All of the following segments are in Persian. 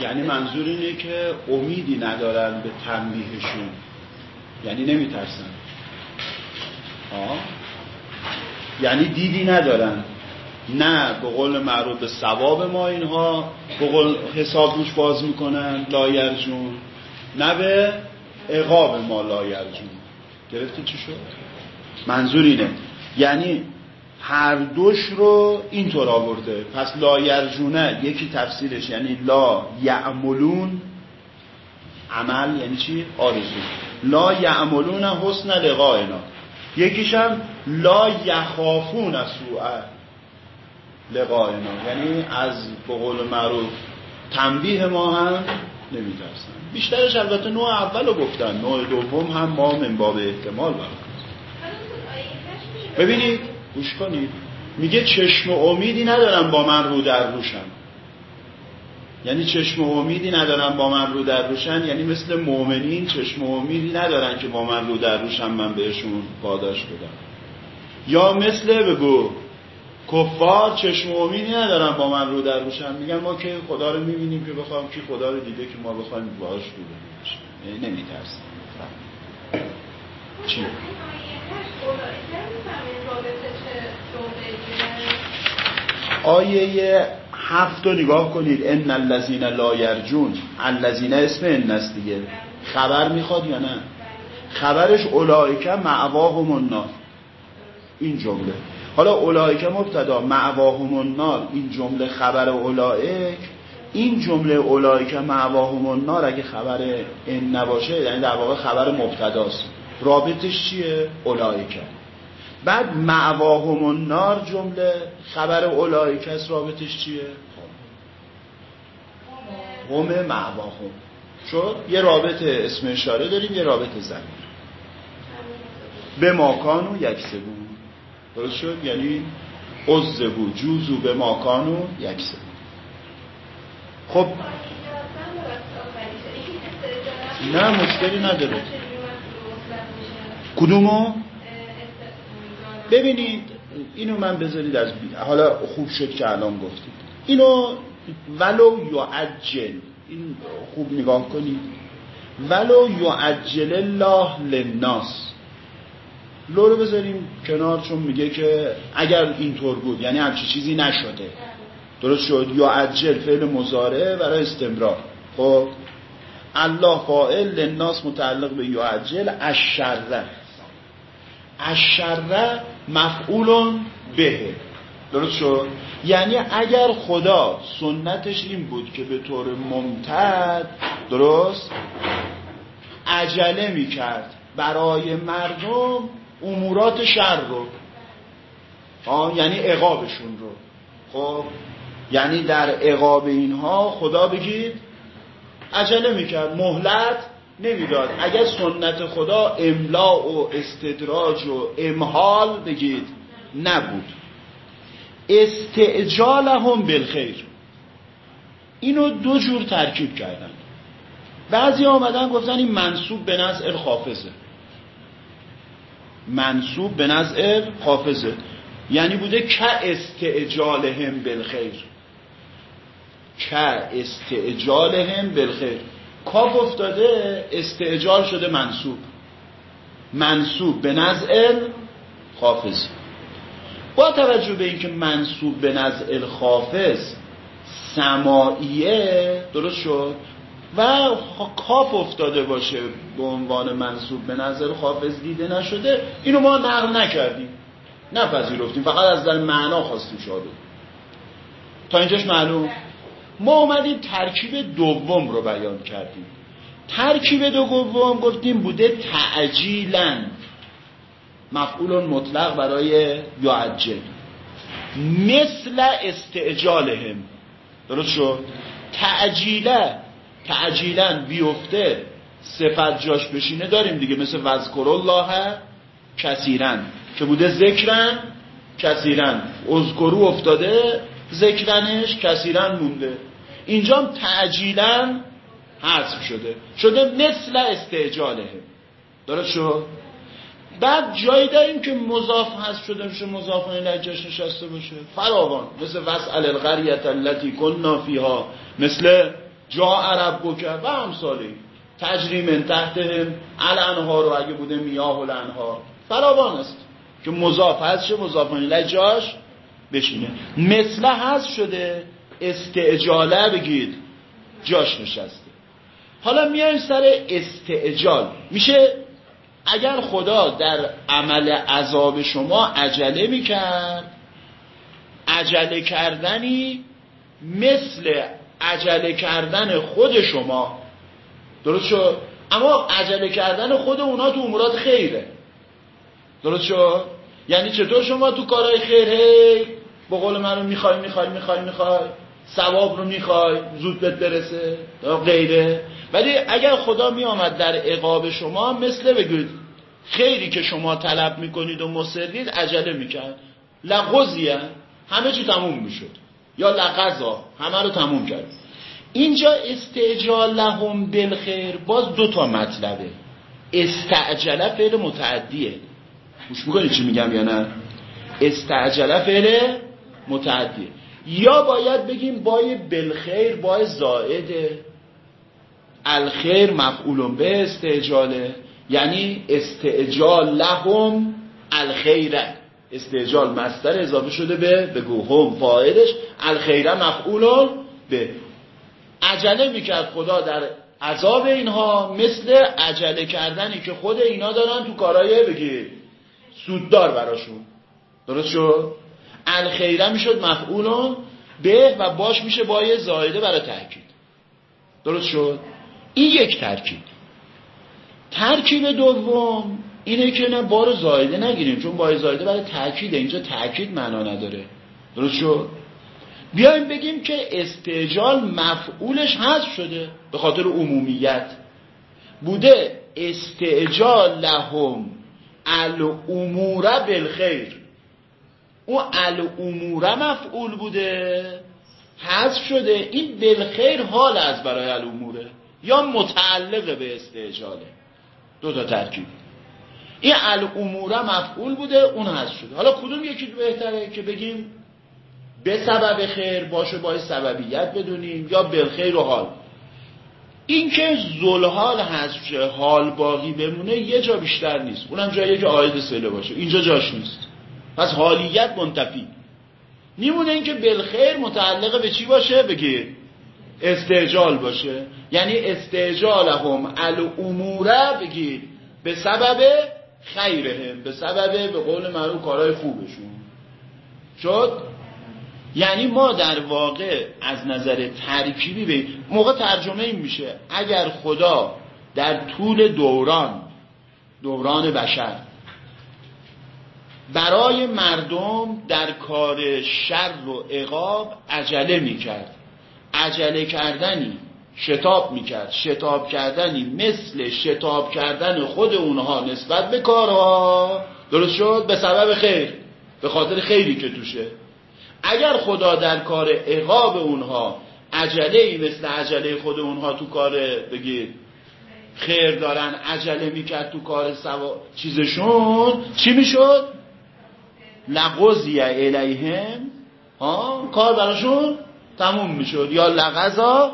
یعنی منظور اینه که امیدی ندارن به تنبیهشون. یعنی نمیترسن. آه. یعنی دیدی ندارن. نه به قول معروف به ثواب ما اینها به قول حساب روش باز می‌کنن لایرجون نه به عقاب ما لایرجون گرفتی چی شد؟ منظور اینه. یعنی هر دوش رو اینطور آورده. پس لایرجونه یکی تفسیرش یعنی لا یعملون عمل یعنی چی؟ آرزو. لا یعملون حسن لقائنا. یکیش هم لا یخافون سوء لقائنا. یعنی از بقول معروف تنبیه ما هم نمیترسن. بیشترش البته نوع اول رو گفتن. نوع دوم هم ما من باب احتمال برد ببینید گوش کنید. میگه چشم و امیدی ندارم با من رو در روشن. یعنی چشم و امیدی ندارن با من رو در روشن. یعنی مثل مؤمنین چشم و امیدی ندارن که با من رو در روشن من بهشون پاداش بدم یا مثل بگو کفار چشم و امیدی ندارن با من رو در روشن میگن ما که خدا رو می‌بینیم که بخوام که خدا رو دیده که ما بخوایم باهاش رو یعنی نمیترسیم چی؟ آیه هفت رو نگاه کنید. ان الذین لا یرجون. الذین اسم ان است دیگه. خبر می‌خواد یا نه؟ خبرش اولائک معواهم النار. این جمله. حالا اولائک مبتدا معواهم النار این جمله خبر اولائک. این جمله اولائک معواهم النار اگه خبر ان نباشه یعنی در واقع خبر مبتداست. رابطش چیه؟ اولائک. بعد معواهم النار جمله خبر اولائک است رابطش چیه؟ هم معواهم. شد؟ یه رابطه اسم اشاره داریم یه رابطه زمین. به ماکان و یک سبون درست شد. یعنی عزبو جوزو به ماکان و یک سبون خب نه مشکلی نداره. کدومو؟ ببینید اینو من بذارید از بید. حالا خوب شد که الان گفتید. اینو ولو یعجل این خوب نگاه کنید. ولو یعجل الله للناس. لو رو بذاریم کنار چون میگه که اگر اینطور بود یعنی همچی چیزی نشده. درست شد؟ یا عجل فعل مزاره برای استمرار. خب؟ الله فائل للناس متعلق به یعجل الشره الشره مفعول به. درست شد؟ یعنی اگر خدا سنتش این بود که به طور ممتد درست؟ عجله می‌کرد. برای مردم امورات شر رو. آه یعنی عقابشون رو. خب یعنی در عقاب اینها خدا بگید عجله می‌کرد مهلت نمی‌داد. اگر سنت خدا املا و استدراج و امحال بگید نبود. استعجالهم بالخیر. اینو دو جور ترکیب کردن. بعضی آمدن گفتن این منصوب به نزع الخافزه منصوب به نزع حافظه. یعنی بوده که استعجالهم بالخیر. که استعجالهم بالخیر. کاف افتاده استعجال شده منصوب. منصوب به نزع خافز با توجه به اینکه منصوب به نزع خافز سماعیه درست شد؟ و کاف افتاده باشه به عنوان منصوب. به نظر حافظ دیده نشده. اینو ما نقل نکردیم. نپذیرفتیم. فقط از در معنا خواستیم شاده تا اینجاش معلوم؟ ما اومدیم ترکیب دوم رو بیان کردیم. ترکیب دوم گفتیم بوده تعجیلا. مفعول مطلق برای یعجل. مثل استعجالهم. درست شد؟ تعجیله. تعجیلا بیفته صفت جاش بشینه داریم دیگه مثل وذکر الله کثیرن که بوده ذکرن کثیرن اذکرو افتاده ذکرنش کثیرن مونده. اینجا تعجیلا حذف شده. شده مثل استعجاله. درست شد؟ بعد جایی داریم که مضاف هست شده میشه مضاف جاش نشسته باشه. فراوان مثل وسعل القریت التي كنا فیها مثل جا عرب بکر. و همسالی. تجری من تحتهم الانهار رو اگه بوده میاه الانهار فراوان است. که مضاف هست شه مضاف الیه جاش بشینه. مثل هست شده استعجاله بگید. جاش نشسته. حالا میایم سر استعجال. میشه اگر خدا در عمل عذاب شما عجله می‌کرد عجله کردنی مثل عجله کردن خود شما. درست شد؟ اما عجله کردن خود اونا تو امورات خیره. درست شد؟ یعنی چطور شما تو کارهای خیر هی به قول من رو می‌خوای می‌خوای می‌خوای می‌خوای ثواب رو می‌خوای زود بهت برسه غیره. ولی اگر خدا می آمد در عقاب شما مثل بگید خیری که شما طلب می‌کنید و مصرید عجله می‌کرد. لغزیه همه چی تموم می‌شد. یا لغزا همه رو تموم کرد. اینجا استعجال لهم بالخیر باز دو تا مطلبه. استعجله فعل متعدیه. گوش می‌کنید چی میگم یا نه؟ استعجله فعل متعدیه. یا باید بگیم بای بالخیر بای زائده الخیر مفعول به استعجاله. یعنی استعجال لهم الخیره استعجال مستر اضافه شده به بگو هم فاعلش. الخیره مفعول به. عجله می‌کرد خدا در عذاب اینها مثل عجله کردنی که خود اینا دارن تو کارهای بگی سوددار براشون. درست شد؟ الخیره می‌شد مفعول به و باش میشه با یه زایده برای تاکید درست شد؟ این یک ترکیب ترکیب دوم اینه که نه بار زایده نگیریم چون بار زایده برای تاکید اینجا تاکید معنا نداره. درست شد؟ بیایم بگیم که استعجال مفعولش حذف شده به خاطر عمومیت. بوده استعجال لهم الامور بالخیر. اون الامور مفعول بوده حذف شده این بالخیر حال از برای الاموره یا متعلق به استعجاله. دو تا ترکیب. این الاموره مفعول بوده اون حذف شده. حالا کدوم یکی بهتره که بگیم به سبب خیر باشه باید سببیت بدونیم یا بالخیر و حال؟ این که زلحال حذف شه حال باقی بمونه یه جا بیشتر نیست. اونم جایی که آید سله باشه. اینجا جاش نیست. پس حالیت منتفی. میمونه اینکه بالخیر متعلق به چی باشه؟ بگیر استعجال باشه. یعنی استعجال هم الاموره بگیر به سبب خیرهم به سبب به قول معروف کارهای خوبشون. شد؟ یعنی ما در واقع از نظر ترکیبی به موقع ترجمه این میشه. اگر خدا در طول دوران دوران بشر برای مردم در کار شر و عقاب عجله می‌کرد. عجله کردنی. شتاب می‌کرد. شتاب کردنی مثل شتاب کردن خود اونها نسبت به کارها درست شد؟ به سبب خیر. به خاطر خیری که توشه. اگر خدا در کار عقاب اونها عجله مثل عجله خود اونها تو کار بگید. خیر دارن عجله می‌کرد تو کار سوا. چیزشون چی می‌شد؟ لغزی الیهم ها کار براشون تموم می‌شد. یا لغزا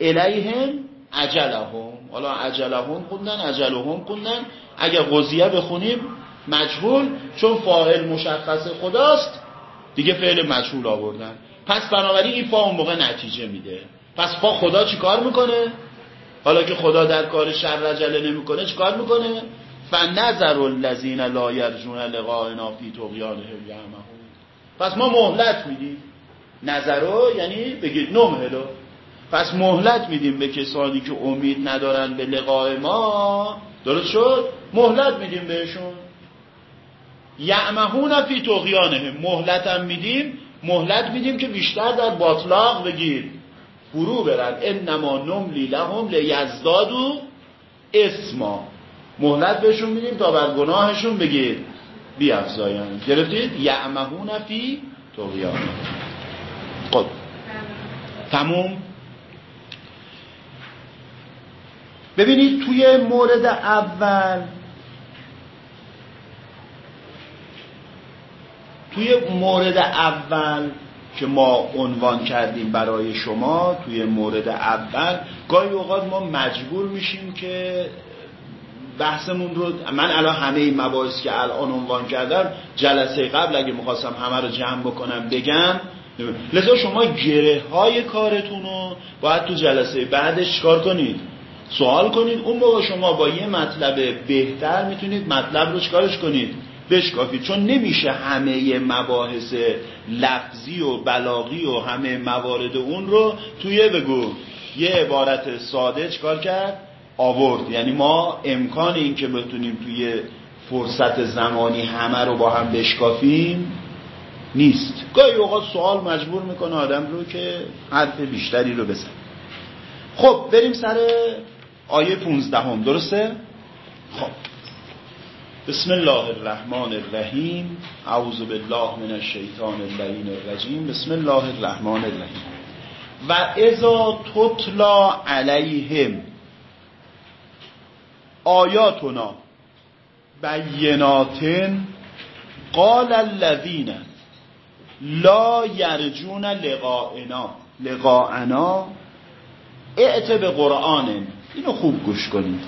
الیهم عجلهم حالا عجلهم خوندن عجلهم خوندن. اگر قضیه بخونیم مجهول چون فاعل مشخص خداست دیگه فعل مجهول آوردن. پس بنابراین این فا اون موقع نتیجه میده. پس فا خدا چی کار می‌کنه؟ حالا که خدا در کار شر رجله نمی‌کنه چی کار می‌کنه؟ فنظر الذین لا یرجون لقاءنا فی طغیانهم یعمهون پس ما مهلت میدیم. نظرو یعنی بگید نمهلو پس مهلت میدیم به کسانی که امید ندارن به لقاء ما. درست شد؟ مهلت میدیم بهشون. یعمهون فی طغیانهم. مهلت هم میدیم مهلت میدیم که بیشتر در باطلاق بگیر. فرو برن. انما نملی لهم لیزدادو اسما. مهلت بهشون میدیم تا بر گناهشون بگیر. بیافزاین گرفتید؟ یعمهون فی طغیانهم. خب. تموم؟ ببینید توی مورد اول توی مورد اول که ما عنوان کردیم برای شما توی مورد اول گاهی اوقات ما مجبور میشیم که بحثمون رو من الان همه این مباحث که الان عنوان کردم جلسه قبل اگه می‌خواستم همه رو جمع بکنم بگم. لذا شما گره های کارتون رو باید تو جلسه بعدش کار کنید؟ سوال کنید. اون موقع شما با یه مطلب بهتر می‌تونید مطلب رو چکارش کنید؟ بشکافید. چون نمیشه همه مباحث لفظی و بلاغی و همه موارد اون رو توی بگو. یه عبارت ساده چکار کرد؟ آورد. یعنی ما امکان این که بتونیم توی فرصت زمانی همه رو با هم بشکافیم نیست. گاهی اوقات سوال مجبور می‌کنه آدم رو که حرف بیشتری رو بزن خب بریم سر آیه 15 هم درسته؟ خب. بسم الله الرحمن الرحیم. اعوذ بالله من الشیطان اللعین الرجیم. بسم الله الرحمن الرحیم. و اذا تتلا علیهم آیاتنا بینات قال الذین لا یرجون لقاءنا لقاءنا اعت به قرآن. اینو خوب گوش کنید.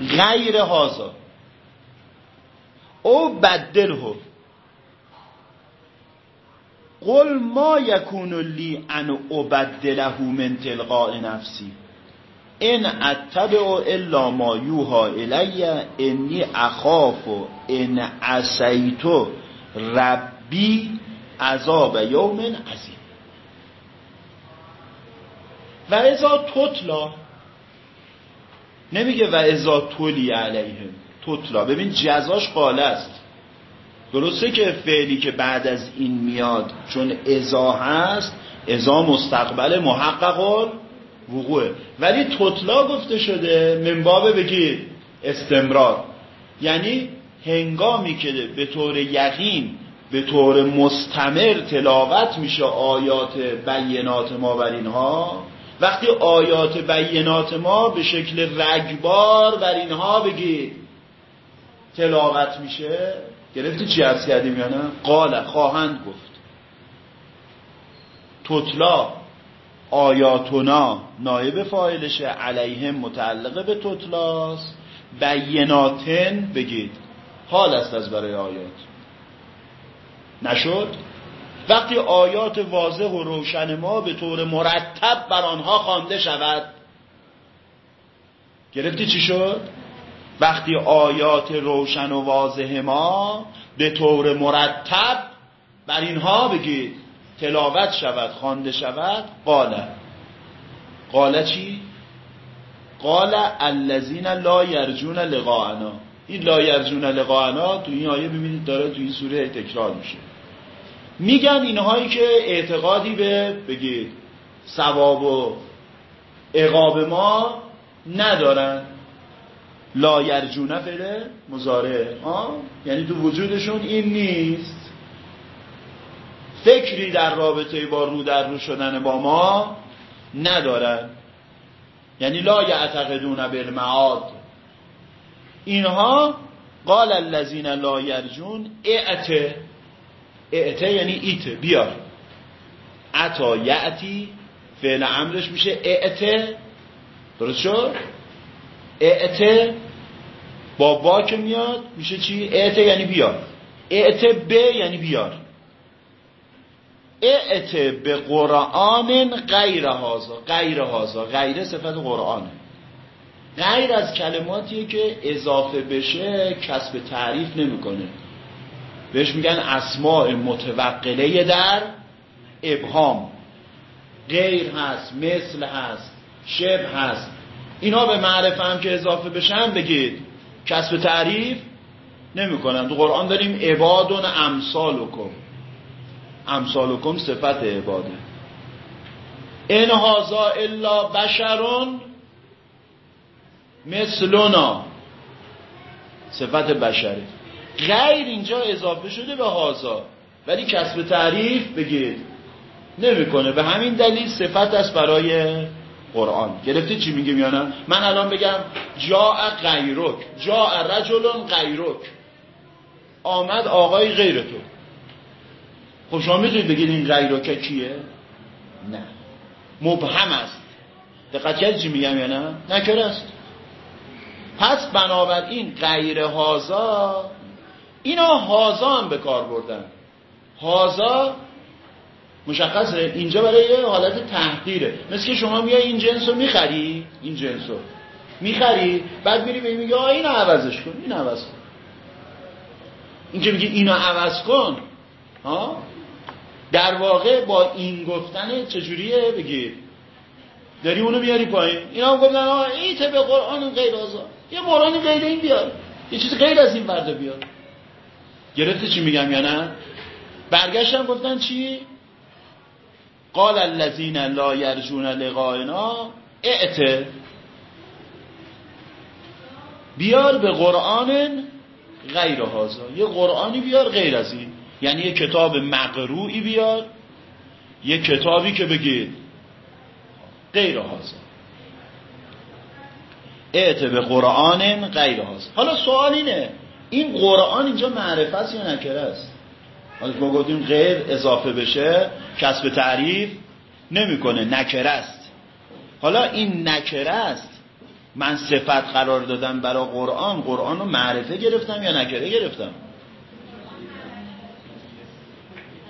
غیر هازا او بدله قل ما یکون لی ان ابدله من تلقاء نفسی. ان اتبع الا ما یوها الی انی اخاف ان عصیت ربی عذاب یوم عظیم. و ازا تطلا نمیگه و ازا تولی علیهم تطلا ببین جزاش قاله است. درسته که فعلی که بعد از این میاد چون ازا هست ازا مستقبل محقق وقوعه. ولی تطلا گفته شده منباب بگید استمرار. یعنی هنگامی که به طور یقین به طور مستمر تلاوت میشه آیات بینات ما بر اینها وقتی آیات بینات ما به شکل رگبار بر اینها بگید تلاوت میشه؟ گرفتی چی عرض کردیم یا نه؟ قال خواهند گفت. تطلا آیاتنا نایب فاعلشه علیهم متعلقه به تطلاست بیناتن بگید. حال است از برای آیات. نشد؟ وقتی آیات واضح و روشن ما به طور مرتب بر آنها خوانده شود گرفتی چی شد؟ وقتی آیات روشن و واضح ما به طور مرتب بر اینها بگید تلاوت شود خوانده شود قاله قاله چی؟ قال الذین لا یرجون لقاءنا. این لا یرجون لقاءنا تو این آیه ببینید داره تو این سوره تکرار میشه. میگن اینهایی که اعتقادی به بگید ثواب و عقاب ما ندارن. لا یرجونه فعل مزاره یعنی تو وجودشون این نیست. فکری در رابطه با رو در رو شدن با ما ندارن. یعنی لا یعتقدون بالمعاد اینها قال الذین لا یرجون اعته اعته یعنی ایت. بیار عطا یعتی فعل امرش میشه اعته درست شد؟ اعته با با که میاد میشه چی؟ اعته یعنی بیار اعته ب یعنی بیار. اعته به قرآن غیر هازا غیر هازا غیر صفت قرآنه غیر از کلماتیه که اضافه بشه کسب تعریف نمی‌کنه. بهش میگن اسماع متوقله در ابهام. غیر هست مثل هست شبه هست. اینا به معرفه هم که اضافه بشن بگید. کسب تعریف نمی‌کنن تو قرآن داریم عبادون امثالکم. امثالکم صفت عباده. ان هازا الا بشرون مثلنا. صفت بشری غیر اینجا اضافه شده به هازا. ولی کسب تعریف بگید نمی‌کنه. به همین دلیل صفت است برای قرآن. گرفتی چی میگه یا نه؟ من الان بگم جا غیرک. جا رجل غیرک. آمد آقای غیر تو خب شما می‌تونید بگید این غیرک کیه؟ نه. مبهم است. دقت کردی چی میگم یا نه؟ نکره است پس بنابراین غیر هازا اینا هازا هم به کار بردن. هازا مشخصه. اینجا برای یه حالت تحقیره. مثل که شما میای این جنس رو می‌خری این جنس رو می‌خری بعد میری به میگه اینو عوضش کن این عوض کن. این که میگه اینو عوض کن. ها؟ در واقع با این گفتن چجوریه؟ بگیر داری اونو میاری پایین. اینا هم گفتن آه این به قرآن غیر آزاد یه قرآن غیر این بیار. یه چیز غیر از این برده بیار. گرفته چی میگم یا نه؟ برگشتن گفتن چی؟ قال الذين لا يرجون لقائنا اعت. بیار به قرآن غیر هازا یه قرآنی بیار غیر از این. یعنی یه کتاب مقروعی بیار. یه کتابی که بگید غیر هازا اعت به قرآن غیر هازا حالا سوال اینه این قرآن اینجا معرفت یا نکره است؟ ما گفتیم غیر اضافه بشه کسب تعریف نمی‌کنه نکره است. حالا این نکره است من صفت قرار دادم برای قرآن قرآن رو معرفه گرفتم یا نکره گرفتم؟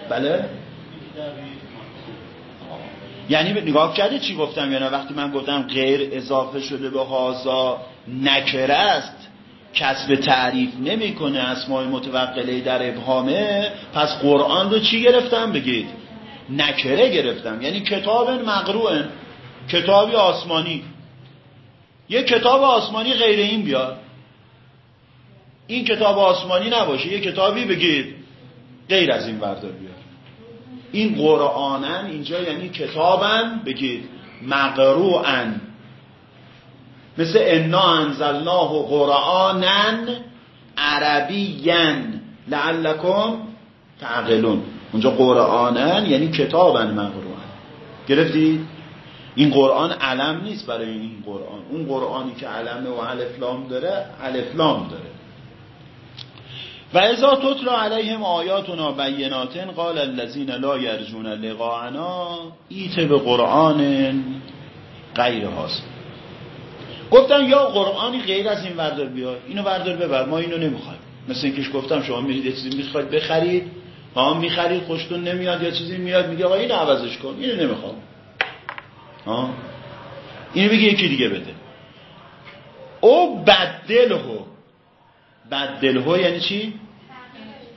بله؟ یعنی نگاه کرده چی گفتم یا نه؟ وقتی من گفتم غیر اضافه شده به هازا نکره است کسب تعریف نمی‌کنه اسمای متوقله در ابهامه پس قرآن رو چی گرفتم؟ بگید. نکره گرفتم. یعنی کتاب مقروع کتابی آسمانی. یه کتاب آسمانی غیر این بیاد این کتاب آسمانی نباشه. یه کتابی بگید. غیر از این بردار بیاد این قرآنن اینجا یعنی کتابن. بگید. مقروعن مثل انا انزلناه قرآنن عربیین لعلکم تعقلون. اونجا قرآنن یعنی کتابن مقروعن گرفتید این قرآن علم نیست برای این قرآن. اون قرآنی که علمه و الفلام داره الفلام داره. و ازا تطلا علیهم آیاتنا بیناتن قال الذین لا یرجون لقاءنا ایت به قرآن غیر هاست گفتن یا قرآنی غیر از این وردار بیار اینو وردار ببر ما اینو نمی‌خوایم. مثل اینکه گفتم شما میرید یه چیزی می‌خواید بخرید ها می‌خرید خوشتون نمیاد یا چیزی میاد میگه آقا اینو عوضش کن اینو نمی‌خوام. ها؟ اینو بگی یکی دیگه بده. او بدلهو. بدلهو یعنی چی؟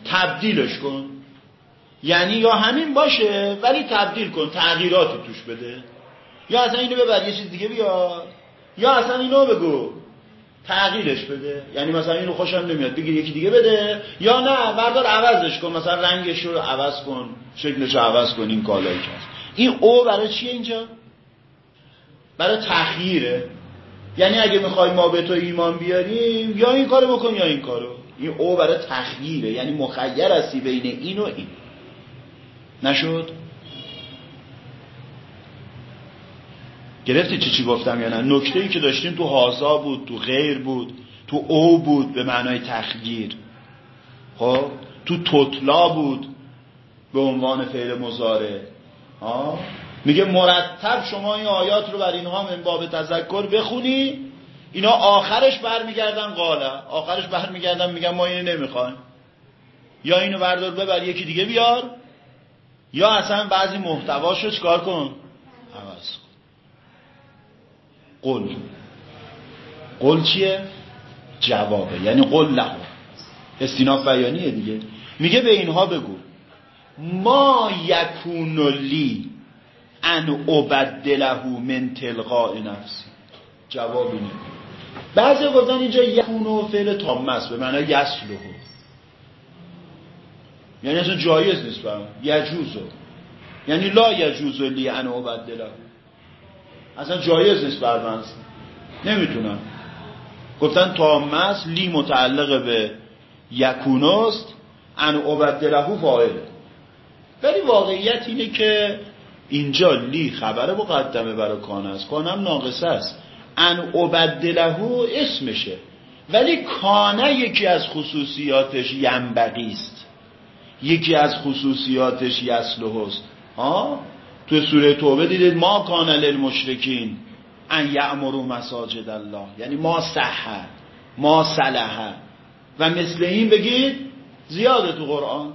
تبدیلش کن. یعنی یا همین باشه ولی تبدیل کن تغییرات توش بده. یا اصلا اینو ببر یه چیز دیگه بیار. یا اصلا اینو بگو. تغییرش بده. یعنی مثلا اینو خوشم نمیاد. بگیر یکی دیگه بده. یا نه بردار عوضش کن. مثلا رنگش رو عوض کن. شکلش رو عوض کن. این کالایی که این او برای چیه اینجا؟ برای تخییره یعنی اگه می‌خوای ما به تو ایمان بیاریم یا این کارو بکن یا این کارو. این او برای تخییره یعنی مخیر هستی بین این و این. نشد؟ گرفتی چی چی گفتم یا نه؟ نکته ای که داشتیم تو هازا بود تو غیر بود تو او بود به معنای تخییر خب؟ تو توتلا بود به عنوان فعل مزاره ها؟ میگه مرتب شما این آیات رو بر اینها من باب تذکر بخونی اینا آخرش برمیگردن قاله. آخرش برمیگردن میگن ما اینو نمی‌خوایم. یا اینو بردار ببر یکی دیگه بیار. یا اصلا بعضی محتواشو چکار کن؟ عوض قل. قل چیه؟ جوابه. یعنی قل له. استیناف بیانیه دیگه. میگه به اینها بگو. ما یکون لی ان ابدله من تلقاء نفسی جوابی اینه. بعضی گفتن اینجا یکون و فعل تامس به معنی یسلهو یعنی اصلا جایز نیست برام. یجوزو. یعنی لا یجوزو لی ان ابدله اصلا جایز نیست بر من نمی‌تونم. گفتن تامس لی متعلق به یکونست ان ابدله فاعله ولی واقعیت اینه که اینجا لی خبر مقدمه برای کان است. کانم ناقصه است. ان عبدلهو اسمشه. ولی کانه یکی از خصوصیاتش ینبقی است. یکی از خصوصیاتش یسلوه است ها؟ تو سوره توبه دیدید ما کان للمشرکین ان یعمرو مساجد الله. یعنی ما صحه ما صلحه و مثل این بگید زیاده تو قرآن.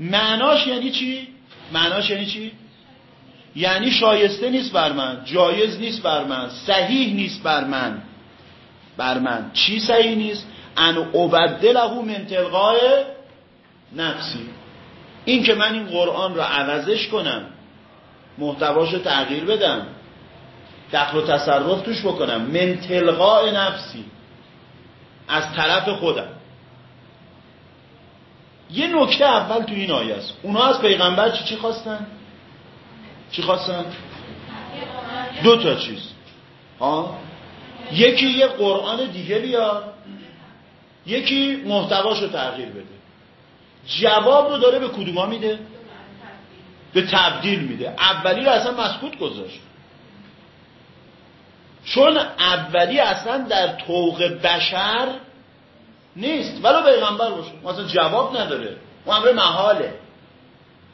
معناش یعنی چی؟ معناش یعنی چی؟ یعنی شایسته نیست بر من جایز نیست بر من صحیح نیست بر من. بر من. چی صحیح نیست؟ ان له من تلقای نفسی. این که من این قرآن رو عوضش کنم محتواش رو تغییر بدم. دخل و تصرف توش بکنم. من تلقای نفسی. از طرف خودم. یه نکته اول تو این آیه است. اونا از پیغمبر چی چی خواستن؟ چی خواستن؟ دو تا چیز. ها؟ یکی یه قرآن دیگه بیار. یکی محتواشو تغییر بده. جواب رو داره به کدوما میده؟ به تبدیل میده. اولی رو اصلا مسکوت گذاشت. چون اولی اصلا در طوق بشر نیست. ولو پیغمبر باشه. مثلا جواب نداره. و امر محاله.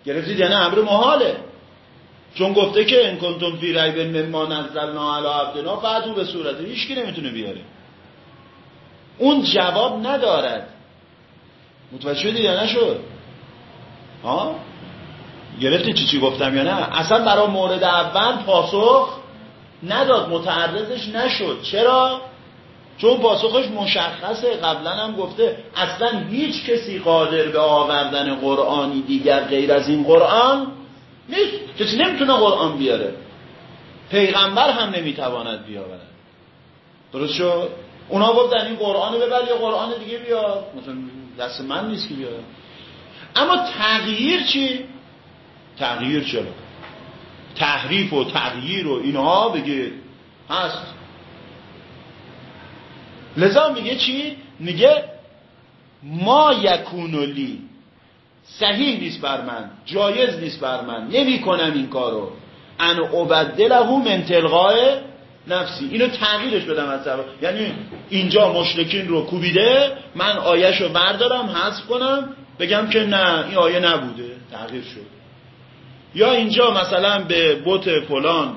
گرفتید یعنی امر محاله. چون گفته که ان کنتم فی ریب مما نزلنا علی عبدنا بعدو به صورت هیچ کی نمی‌تونه بیاره. اون جواب ندارد. متوجه شدید یا نشد؟ ها؟ گرفتی چی چی گفتم یا نه؟ اصلا برای مورد اول پاسخ نداد متعرضش نشد. چرا؟ چون پاسخش مشخصه قبلا هم گفته اصلا هیچ کسی قادر به آوردن قرآنی دیگر غیر از این قرآن نیست. کسی نمی‌تونه قرآن بیاره. پیغمبر هم نمی‌تواند بیاورد. درست شد؟ اونا گفتن این قرآن ببر یا قرآن دیگه بیار. مثلا دست من نیست که بیاره اما تغییر چی؟ تغییر چرا؟ تحریف و تغییر و اینها بگه. هست. لذا میگه چی؟ میگه ما یکونولی صحیح نیست بر من. جایز نیست بر من. نمی کنم این کارو. ان عبدله من تلقای نفسی. اینو تغییرش بدم از سبب یعنی اینجا مشرکین رو کوبیده من آیش رو بردارم حذف کنم بگم که نه این آیه نبوده. تغییر شد. یا اینجا مثلا به بوت فلان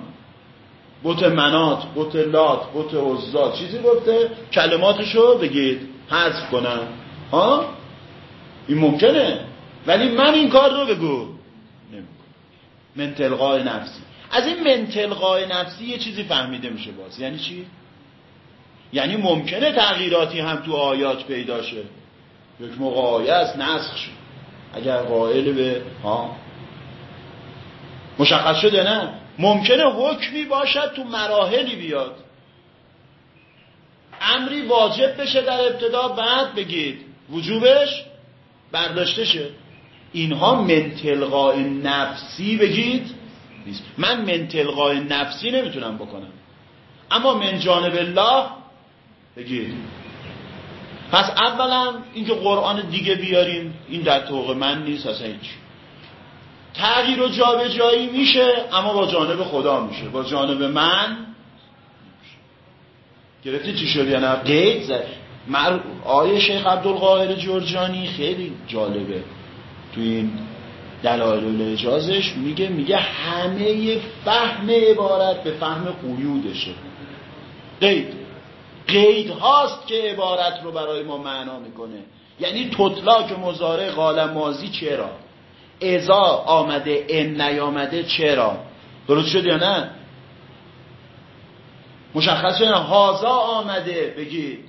بوت منات بوت لات بوت عزا چیزی گفته کلماتشو بگید حذف کنم ها؟ این ممکنه. ولی من این کار رو بگو. نمی‌کنم. من نفسی. از این من نفسی یه چیزی فهمیده میشه باز. یعنی چی؟ یعنی ممکنه تغییراتی هم تو آیات پیدا شه. یک موقع آیه است نسخ شد اگر قائل به ها؟ مشخص شده نه؟ ممکنه حکمی باشد تو مراحلی بیاد. امری واجب بشه در ابتدا بعد بگید. وجوبش برداشته شه. اینها من نفسی بگید نیست. من من نفسی نمی‌تونم بکنم. اما من جانب الله بگید. پس اولا اینکه قرآن دیگه بیاریم این در طوق من نیست اصلا هیچ. تغییر و جابجایی میشه اما با جانب خدا میشه. با جانب من گرفتی چی شد یعنی قید زد. مر... آیه شیخ عبدالقاهر جرجانی خیلی جالبه. تو این دلایل اجازش میگه میگه همه فهم عبارت به فهم قیودشه. قید قید هاست که عبارت رو برای ما معنا می‌کنه. یعنی تطلاق مزاره قال مازی چرا؟ ازا آمده ان نیامده چرا؟ درست شد یا نه؟ مشخص شد هازا آمده بگید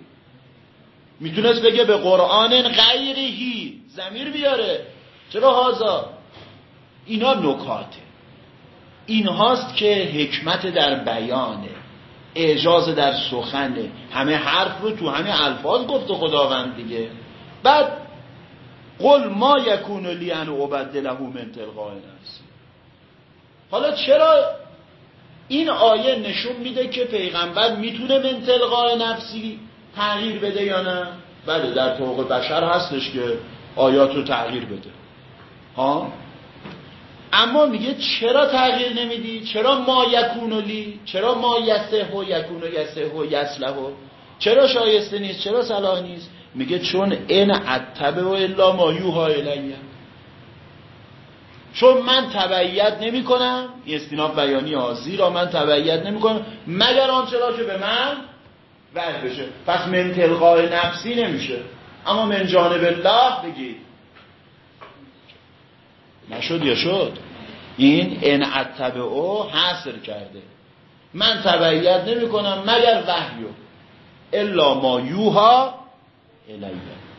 می‌تونست بگه به قرآن غیرهی زمیر بیاره. چرا هازا اینا نکاته. این هاست که حکمت در بیانه اعجاز در سخنه. همه حرف رو تو همه الفاظ گفت خداوند دیگه. بعد قل ما یکون لی ان له من تلقاء نفسی. حالا چرا این آیه نشون میده که پیغمبر می‌تونه من تلقاء نفسی تغییر بده یا نه؟ بله در طوق بشر هستش که آیات رو تغییر بده. ها؟ اما میگه چرا تغییر نمیدی؟ چرا ما یکون لی؟ چرا ما یسه و یکون و یسه و یسله چرا شایسته نیست؟ چرا صلاح نیست؟ میگه چون این عتبه و الا ما یوها الیه. چون من تبعیت نمی کنم این استیناف بیانی ها زیرا من تبعیت نمی کنم مگر آنچه را که به من وحی بشه. پس من تلقای نفسی نمیشه. اما من جانب الله بگید. نشد یا شد؟ این ان او حصر کرده. من تبعیت نمی کنم مگر وحیو. الا ما یوها الیه.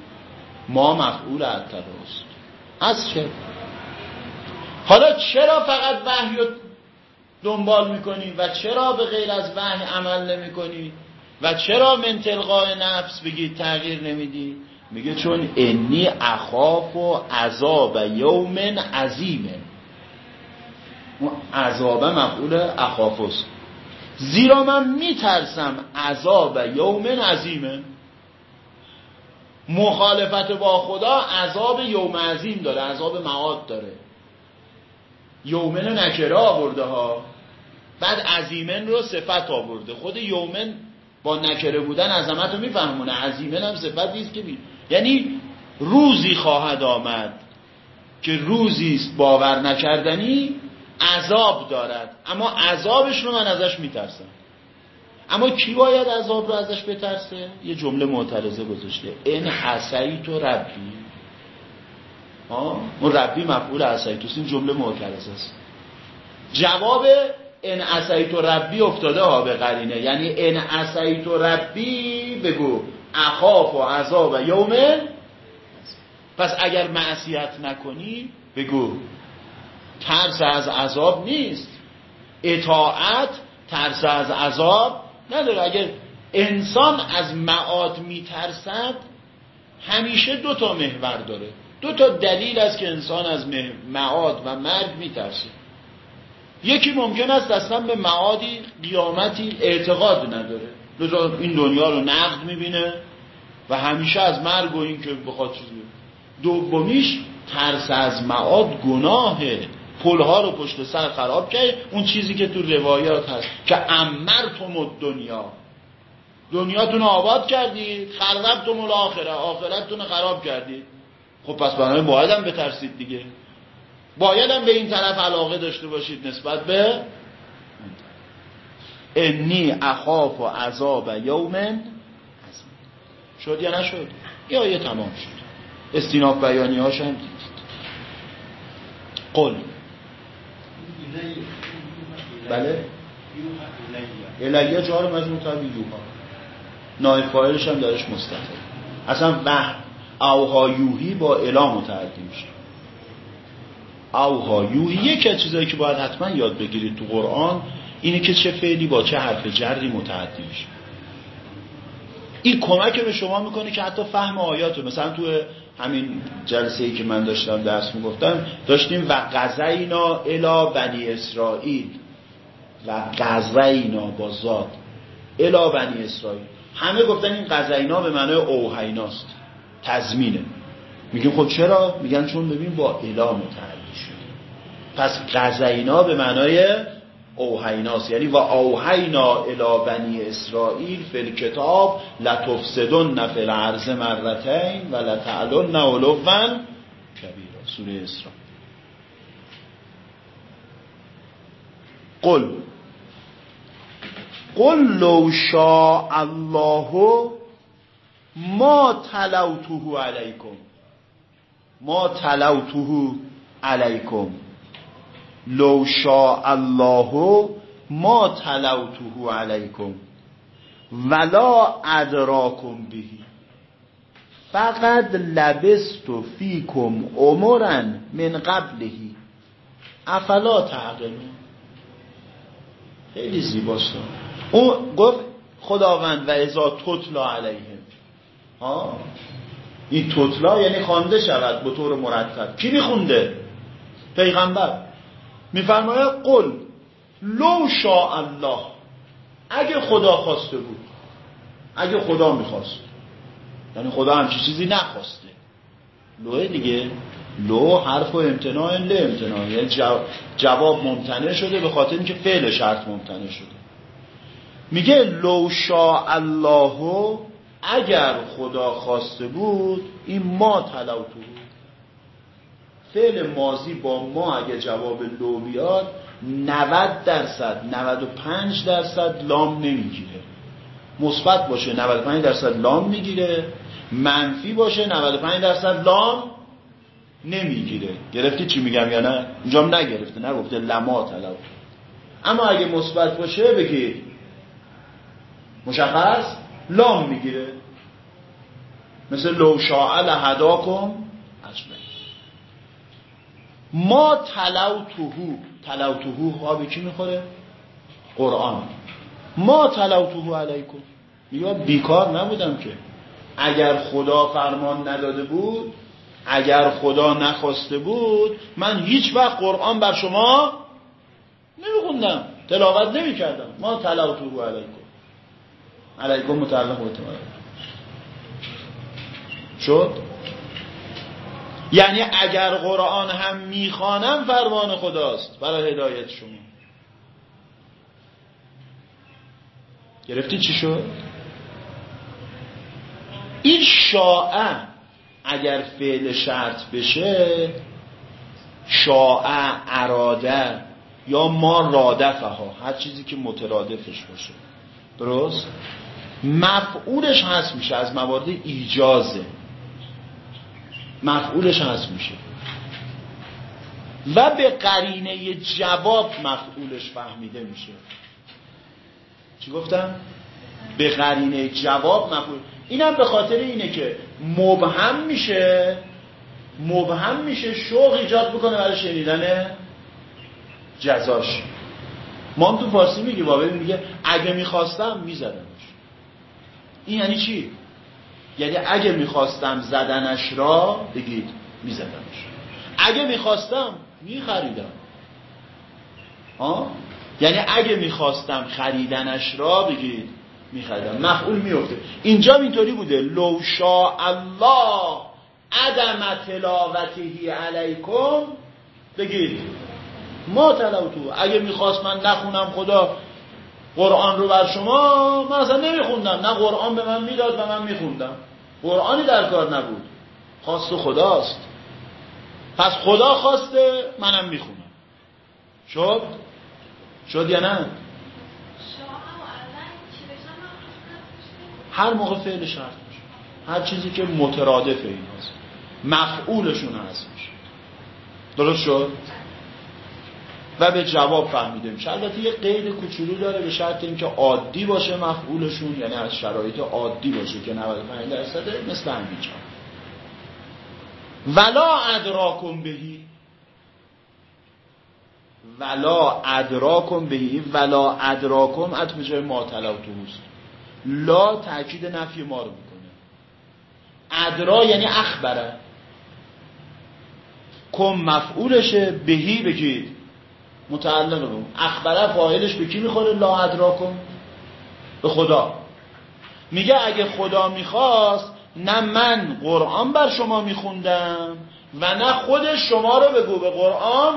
ما مفعول است از چه؟ حالا چرا فقط وحی رو دنبال می‌کنی و چرا به غیر از وحی عمل نمی‌کنی و چرا من تلقای نفس بگی تغییر نمیدی؟ میگه چون انی اخاف و عذاب یوم عظیمه عذاب مفعول اخافست زیرا من میترسم عذاب یوم عظیمه مخالفت با خدا عذاب یوم عظیم داره عذاب معاد داره. یومن نکره آورده ها بعد عظیمن رو صفت آورده. خود یومن با نکره بودن عظمت رو میفهمونه عظیمن هم صفت نیست که بی... یعنی روزی خواهد آمد که روزی است باور نکردنی عذاب دارد. اما عذابش رو من ازش میترسم. اما کی باید عذاب رو ازش بترسه؟ یه جمله معترضه گذاشته. این حسیت و ربی. اون ربی مفعول اسیتوس این جمله معترض است. جواب ان اسیت ربی افتاده ها به قرینه. یعنی ان اسیت ربی بگو اخاف و عذاب یوم پس اگر معصیت نکنی بگو ترس از عذاب نیست. اطاعت ترس از عذاب نداره. اگر انسان از معاد میترسد همیشه دو تا محور داره. دو تا دلیل است که انسان از معاد و مرگ میترسه. یکی ممکن است اصلا به معادی قیامتی اعتقاد نداره. لذا این دنیا رو نقد می‌بینه و همیشه از مرگ و این که بخواد چیزی دومیش ترس از معاد گناهه. پلها رو پشت سر خراب کرد. اون چیزی که تو روایات هست که امرتم دنیا دنیاتون آباد کردید خربتم الاخره. آخرتتون خراب کردید. خب پس برای باید هم بترسید دیگه. باید هم به این طرف علاقه داشته باشید نسبت به انی اخاف و عذاب یومن. شد یا نشد؟ یا یه تمام شد. استیناف بیانی هاش هم دید. بله. الیه جار مجموع تبی یوها نایب فایلش هم درش مستقل. اصلا وحد اوها یوهی با الا متعدی میشه. اوها یوهی یکی از چیزایی که باید حتما یاد بگیرید تو قرآن اینه که چه فعلی با چه حرف جری متعدی میشه. این کمک به شما می‌کنه که حتی فهم آیات مثلا تو همین جلسه ای که من داشتم درس می‌گفتم داشتیم و قضینا الا بنی اسرائیل. و قضینا با زاد الا بنی اسرائیل. همه گفتن این قضینا به معنای اوهیناست. تضمینه. میگیم خب چرا؟ میگن چون ببین با اله متعلی شده. پس قزینا به معنای اوهیناست یعنی و اوهینا الی بنی اسرائیل فی کتاب لتفسدن فی الارض مرتین و لتعلن علوا کبیرا. سوره اسراء. قل. قل لو شاء الله ما تلوتوه علیکم. ما تلوتوه علیکم. لو شاء الله ما تلوتوه علیکم ولا ادراکم بهی فقط لبست فیکم عمرا من قبلهی افلا تعقلون. خیلی زیباست. اون گفت خداوند و ازا تطلا علیهم. ها این توتلا یعنی خوانده شود به طور مرتب. کی میخونده؟ پیغمبر. میفرماید قل لو شاء الله. اگه خدا خواسته بود. اگه خدا می‌خواست. یعنی خدا همچی چیزی نخواسته. لوه دیگه. لو حرف و امتناع ل امتناع. یعنی جواب ممتنع شده به خاطر اینکه فعل شرط ممتنع شده. میگه لو شاء الله اگر خدا خواسته بود این ما تلوتو. فعل مازی با ما اگه جواب لو بیاد 90 درصد 95 درصد لام نمی‌گیره. مثبت باشه 95 درصد لام می‌گیره. منفی باشه 95 درصد لام نمی‌گیره. گرفتی چی میگم یا نه؟ اینجا نگرفته نگفته لما طلب اما اگه مثبت باشه بگید مشخص لام می‌گیره. مثل لو شاء لهداکم اجمعین ما تلوتوهو ها به کی می‌خوره؟ قرآن. ما تلوتوهو علیکم. میگه بیکار نبودم که. اگر خدا فرمان نداده بود اگر خدا نخواسته بود من هیچ وقت قرآن بر شما نمیخوندم تلاوت نمی‌کردم. ما تلوتوهو علیکم. علیکم متعلق به شد؟ یعنی اگر قرآن هم می‌خوانم فرمان خداست برای هدایت شما گرفتی چی شد؟ این شاعه اگر فعل شرط بشه شاعه اراده یا ما رادفه ها هر چیزی که مترادفش باشه درست؟ مفعولش هست میشه از موارد ایجازه مفعولش هست میشه. و به قرینه جواب مفعولش فهمیده میشه. چی گفتم؟ به قرینه جواب مفعول. اینم به خاطر اینه که مبهم میشه مبهم میشه شوق ایجاد بکنه برای شنیدن جزاش. ما هم تو فارسی میگه بابا میگه اگه می‌خواستم میزدمش. این یعنی چی؟ یعنی اگه می‌خواستم زدنش را بگید میزدمش. اگه می‌خواستم میخریدم. یعنی اگه می‌خواستم خریدنش را بگید میخریدم. مفعول میفته اینجا اینطوری بوده. لو شاء الله عدم تلاوته علیکم بگید ما تلوتو اگه می‌خواست من نخونم خدا قرآن رو بر شما من اصلا نمیخوندم. نه قرآن به من می‌داد و من میخوندم. قرآنی در کار نبود. خواست خداست. پس خدا خواسته منم می‌خونم. شد؟ شد یا نه؟ هر موقع فعل شرط میشه. هر چیزی که مترادف این هست. مفعولشون هست. میشه درست شد؟ و به جواب فهمیده میشه البته یه قید کوچولو داره به شرط اینکه عادی باشه مفعولشون یعنی از شرایط عادی باشه که 95 درصده مثل همینجا ولا ادراکم بهی ولا ادراکم بهی ولا ادراکم ات به جای ما تلوتوست لا تاکید نفی ما رو می‌کنه. ادرا یعنی اخبره. کم مفعولشه بهی بگید. متعلق به اون اخبره فاعلش به کی می‌خوره؟ لا ادراکم. به خدا. میگه اگه خدا می‌خواست نه من قرآن بر شما میخوندم و نه خودش شما رو بگو. به قرآن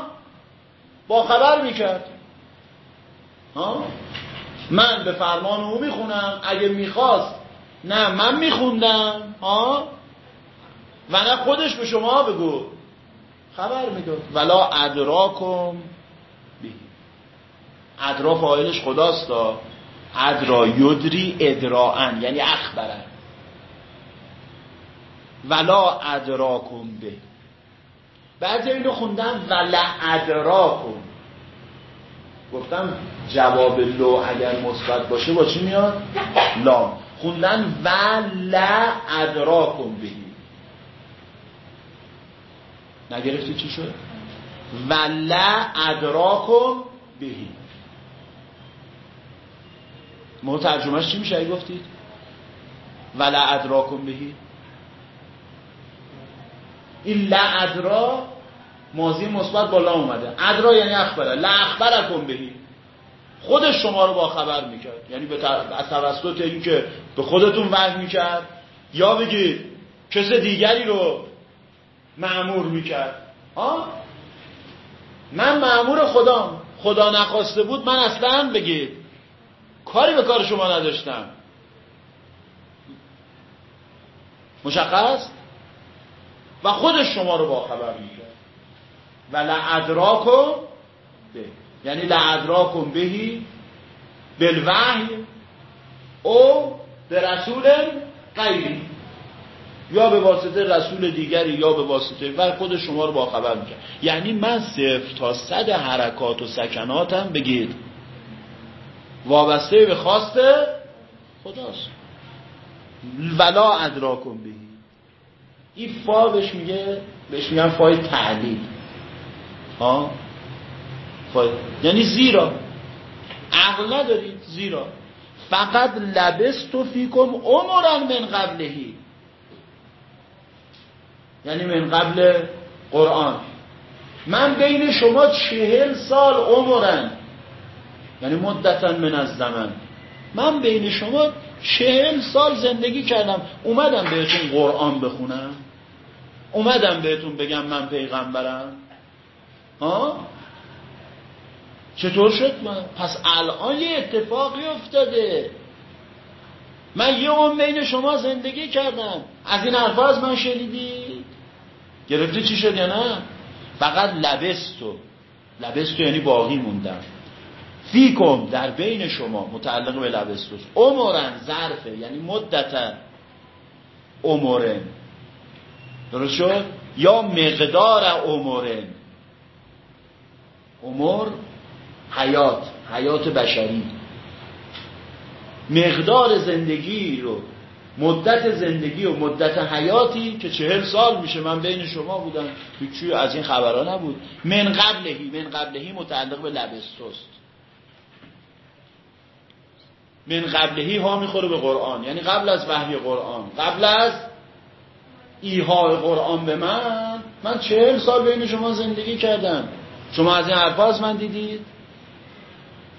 با خبر می‌کرد. ها؟ من به فرمان او می‌خونم. اگه می‌خواست نه من میخوندم. ها؟ و نه خودش به شما بگو. خبر می‌داد. ولا ادراکم. ادرا فاعلش خداست ادرا یدری ادراعن یعنی اخبرن. ولا ادراکم به. بعضی اینو خوندن ولا ادراکم. گفتم جواب لو اگر مثبت باشه با چی میاد؟ لام. خوندن ولا ادراکم بهی نگرفتی چی شد؟ ولا ادراکم بهی ما ترجمهش چی میشه؟ گفتید. ولا ادراکم بهی. این لا ادرا ماضی مثبت بالا اومده. ادرا یعنی اخبره. لا اخبرکم بهی. خودش شما رو با خبر می‌کرد. یعنی به توسط اینکه به خودتون وحی می‌کرد یا بگید کس دیگری رو معمور می‌کرد. آه؟ من معمور خدام. خدا نخواسته بود من اصلا بگید. کاری به کار شما نداشتم. مشخص؟ و خودش شما رو با خبر می‌کرد. و لعدراکم به. یعنی لعدراکم بهی بالوحی او به رسول غیری. یا به واسطه رسول دیگری یا به واسطه و خود شما رو با خبر می‌کرد. یعنی من صفر تا صد حرکات و سکناتم بگید. وابسته به خواست خداست. ولا ادراکم بهی این فا بهش میگه بهش میگن فای تعلیل ها؟ فای یعنی زیرا. عقل ندارید زیرا. فقط لبست فیکم عمرا من قبلهی. یعنی من قبل قرآن. من بین شما چهل سال عمرن. یعنی مدتا من از زمن. من بین شما چهل سال زندگی کردم. اومدم بهتون قرآن بخونم. اومدم بهتون بگم من پیغمبرم. ها؟ چطور شد؟ من پس الان یه اتفاقی افتاده. من یه اون بین شما زندگی کردم. از این حرفا از من شنیدید؟ گرفتی چی شد یا نه؟ فقط لبستو. لبستو یعنی باقی موندم. فیکم در بین شما متعلق به لبستوس. عمرن ظرفه یعنی مدتا عمرن. درست شد؟ یا مقدار عمرن. عمر حیات حیات بشری. مقدار زندگی رو مدت زندگی و مدت حیاتی که چهل سال میشه من بین شما بودم هیچی از این خبرها نبود. من قبلهی من قبلهی متعلق به لبستوست من قبلهی ها می‌خوره به قرآن. یعنی قبل از وحی قرآن. قبل از ایها قرآن به من من چهل سال بین شما زندگی کردم. شما از این حرفا من دیدید؟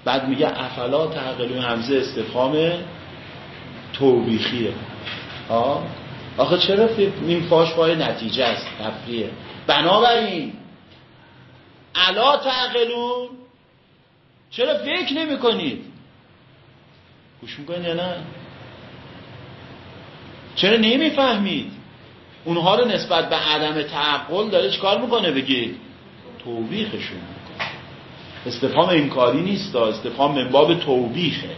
بعد میگه افلا تعقلون همزه استفهام توبیخیه. آه؟ آخه چرا این فاش پای نتیجه است تفریه بنابراین الا تعقلون چرا فکر نمی کنید گوش می‌کنید یا نه؟ چرا نمی‌فهمید؟ اونها رو نسبت به عدم تعقل داره چیکار می‌کنه بگید توبیخشون می‌کنه. استفهام انکاری نیست استفهام من باب توبیخه.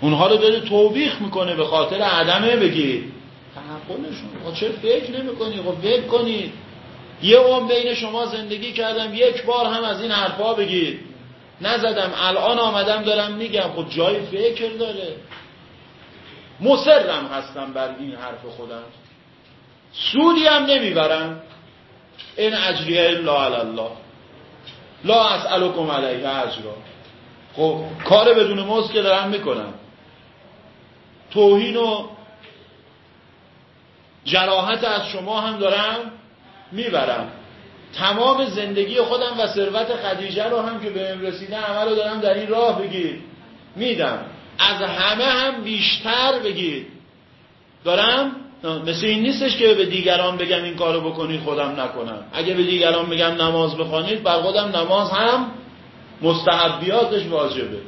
اونها رو داره توبیخ می‌کنه به خاطر عدمه بگید تعقلشون چرا فکر نمی‌کنی؟ خب فکر کنید یه عمر بین شما زندگی کردم یک بار هم از این حرفا بگید. نزدم الان آمدم دارم میگم. خب جای فکر داره. مصرم هستم بر این حرف خودم. سودی هم نمی‌برم این اجریه الا الله. لا اسالکم علیه اجرا. خب کار بدون مزد که دارم می‌کنم. توهین و جراحت از شما هم دارم می‌برم. تمام زندگی خودم و ثروت خدیجه رو هم که بهم رسیده همه رو دارم در این راه بگید میدم. از همه هم بیشتر بگید دارم؟ مثل این نیستش که به دیگران بگم این کارو بکنید خودم نکنم. اگه به دیگران بگم نماز بخوانید بر خودم نماز هم مستحبیاتش واجبه.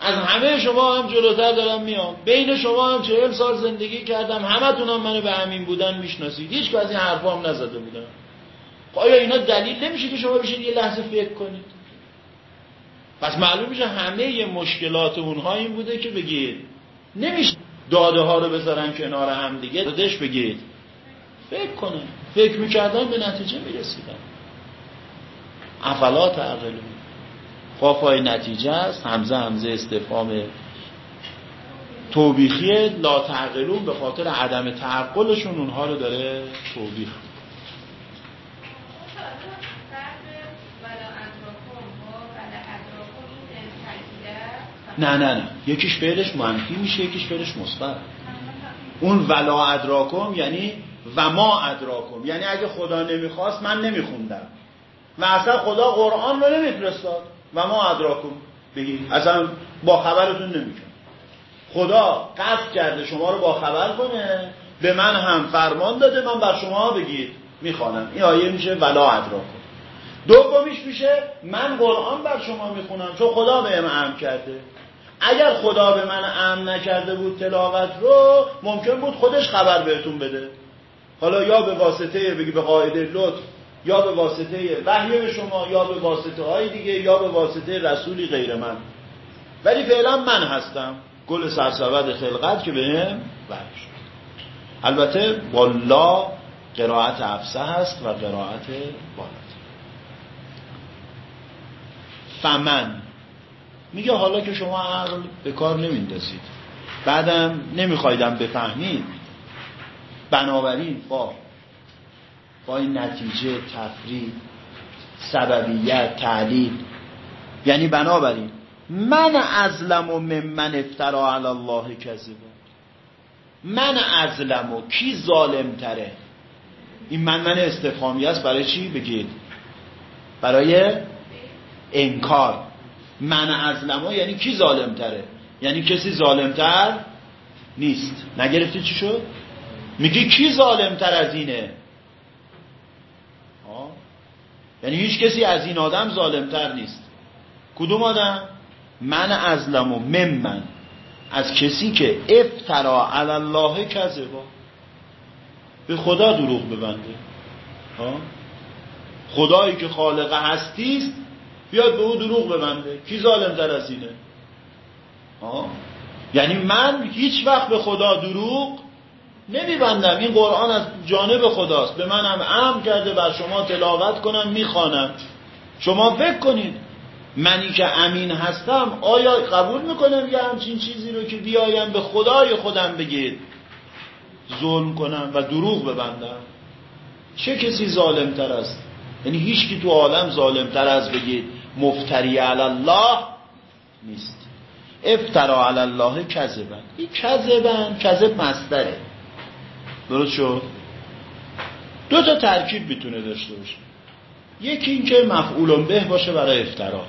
از همه شما هم جلوتر دارم میام. بین شما هم چهل سال زندگی کردم همه تونم منو به همین بودن می‌شناسید. هیچ از این حرفا هم نزده بودم آیا اینا دلیل نمیشه که شما بشید یه لحظه فکر کنید؟ پس معلوم میشه همه مشکلات اونها این بوده که بگید. نمیشه داده ها رو بذارن کنار هم دیگه دادش بگید. فکر کنن. فکر می‌کردن به نتیجه می‌رسیدن. افلا تعقلون قافای نتیجه است. همزه همزه استفام توبیخی لا تعقلون به خاطر عدم تعقلشون اونها رو داره توبیخ نه نه نه. یکیش فعلش منفی میشه یکیش فعلش مثبت. اون ولا ادراکم یعنی و ما ادراکم. یعنی اگه خدا نمی‌خواست من نمیخوندم. و اصلا خدا قرآن رو نمیفرستاد. و ما ادراکم. بگید اصلا با خبرتون نمیکن خدا قصد کرده شما رو با خبر کنه. به من هم فرمان داده من بر شما بگید. می‌خوانم. این آیه میشه ولا ادراکم. دومیش میشه من قرآن بر شما می‌خونم چون خدا بهم امر کرده. اگر خدا به من امر نکرده بود تلاوت رو ممکن بود خودش خبر بهتون بده. حالا یا به واسطه بگی به قاعده لطف یا به واسطه وحی به شما یا به واسطه های دیگه یا به واسطه رسولی غیر من. ولی فعلا من هستم. گل سرسود خلقت که بهم وحی شد. البته بالا قرائت افسه هست و قرائت بالات فمن. میگه حالا که شما عقل به کار نمیندازید بعدم نمیخوایدم بفهمید. بنابراین با با این نتیجه تفرید سببیت تعلیل یعنی بنابراین من ازلم و من افترا علی الله کذبا. من ازلم و کی ظالم تره این من من استفهامی است برای چی؟ بگید. برای انکار. من ازلم یعنی کی ظالم تره یعنی کسی ظالم تر نیست. نگرفتی چی شد؟ میگه کی ظالم تر از اینه؟ یعنی هیچ کسی از این آدم ظالمتر نیست. کدوم آدم؟ من ازلم و من من از کسی که افترا علی الله کذبا. به خدا دروغ ببنده. خدایی که خالق هستیست بیاد به او دروغ ببنده. کی ظالم تر از اینه؟ یعنی من هیچ وقت به خدا دروغ نمیبندم. این قرآن از جانب خداست. به منم امر کرده بر شما تلاوت کنم می‌خوانم. شما فکر کنید منی که امین هستم آیا قبول می‌کنم یه همچین چیزی رو که بیایم به خدای خودم بگید؟ ظلم کنم و دروغ ببندم. چه کسی ظالمتر است؟ یعنی هیچ کی تو عالم ظالمتر از بگید. مفتری علی الله نیست. افترا علی الله کذبن. این کذبن کذب مصدره درست شد؟ دو تا ترکیب می‌تونه داشته باشه. یکی اینکه مفعول به باشه برای افترا.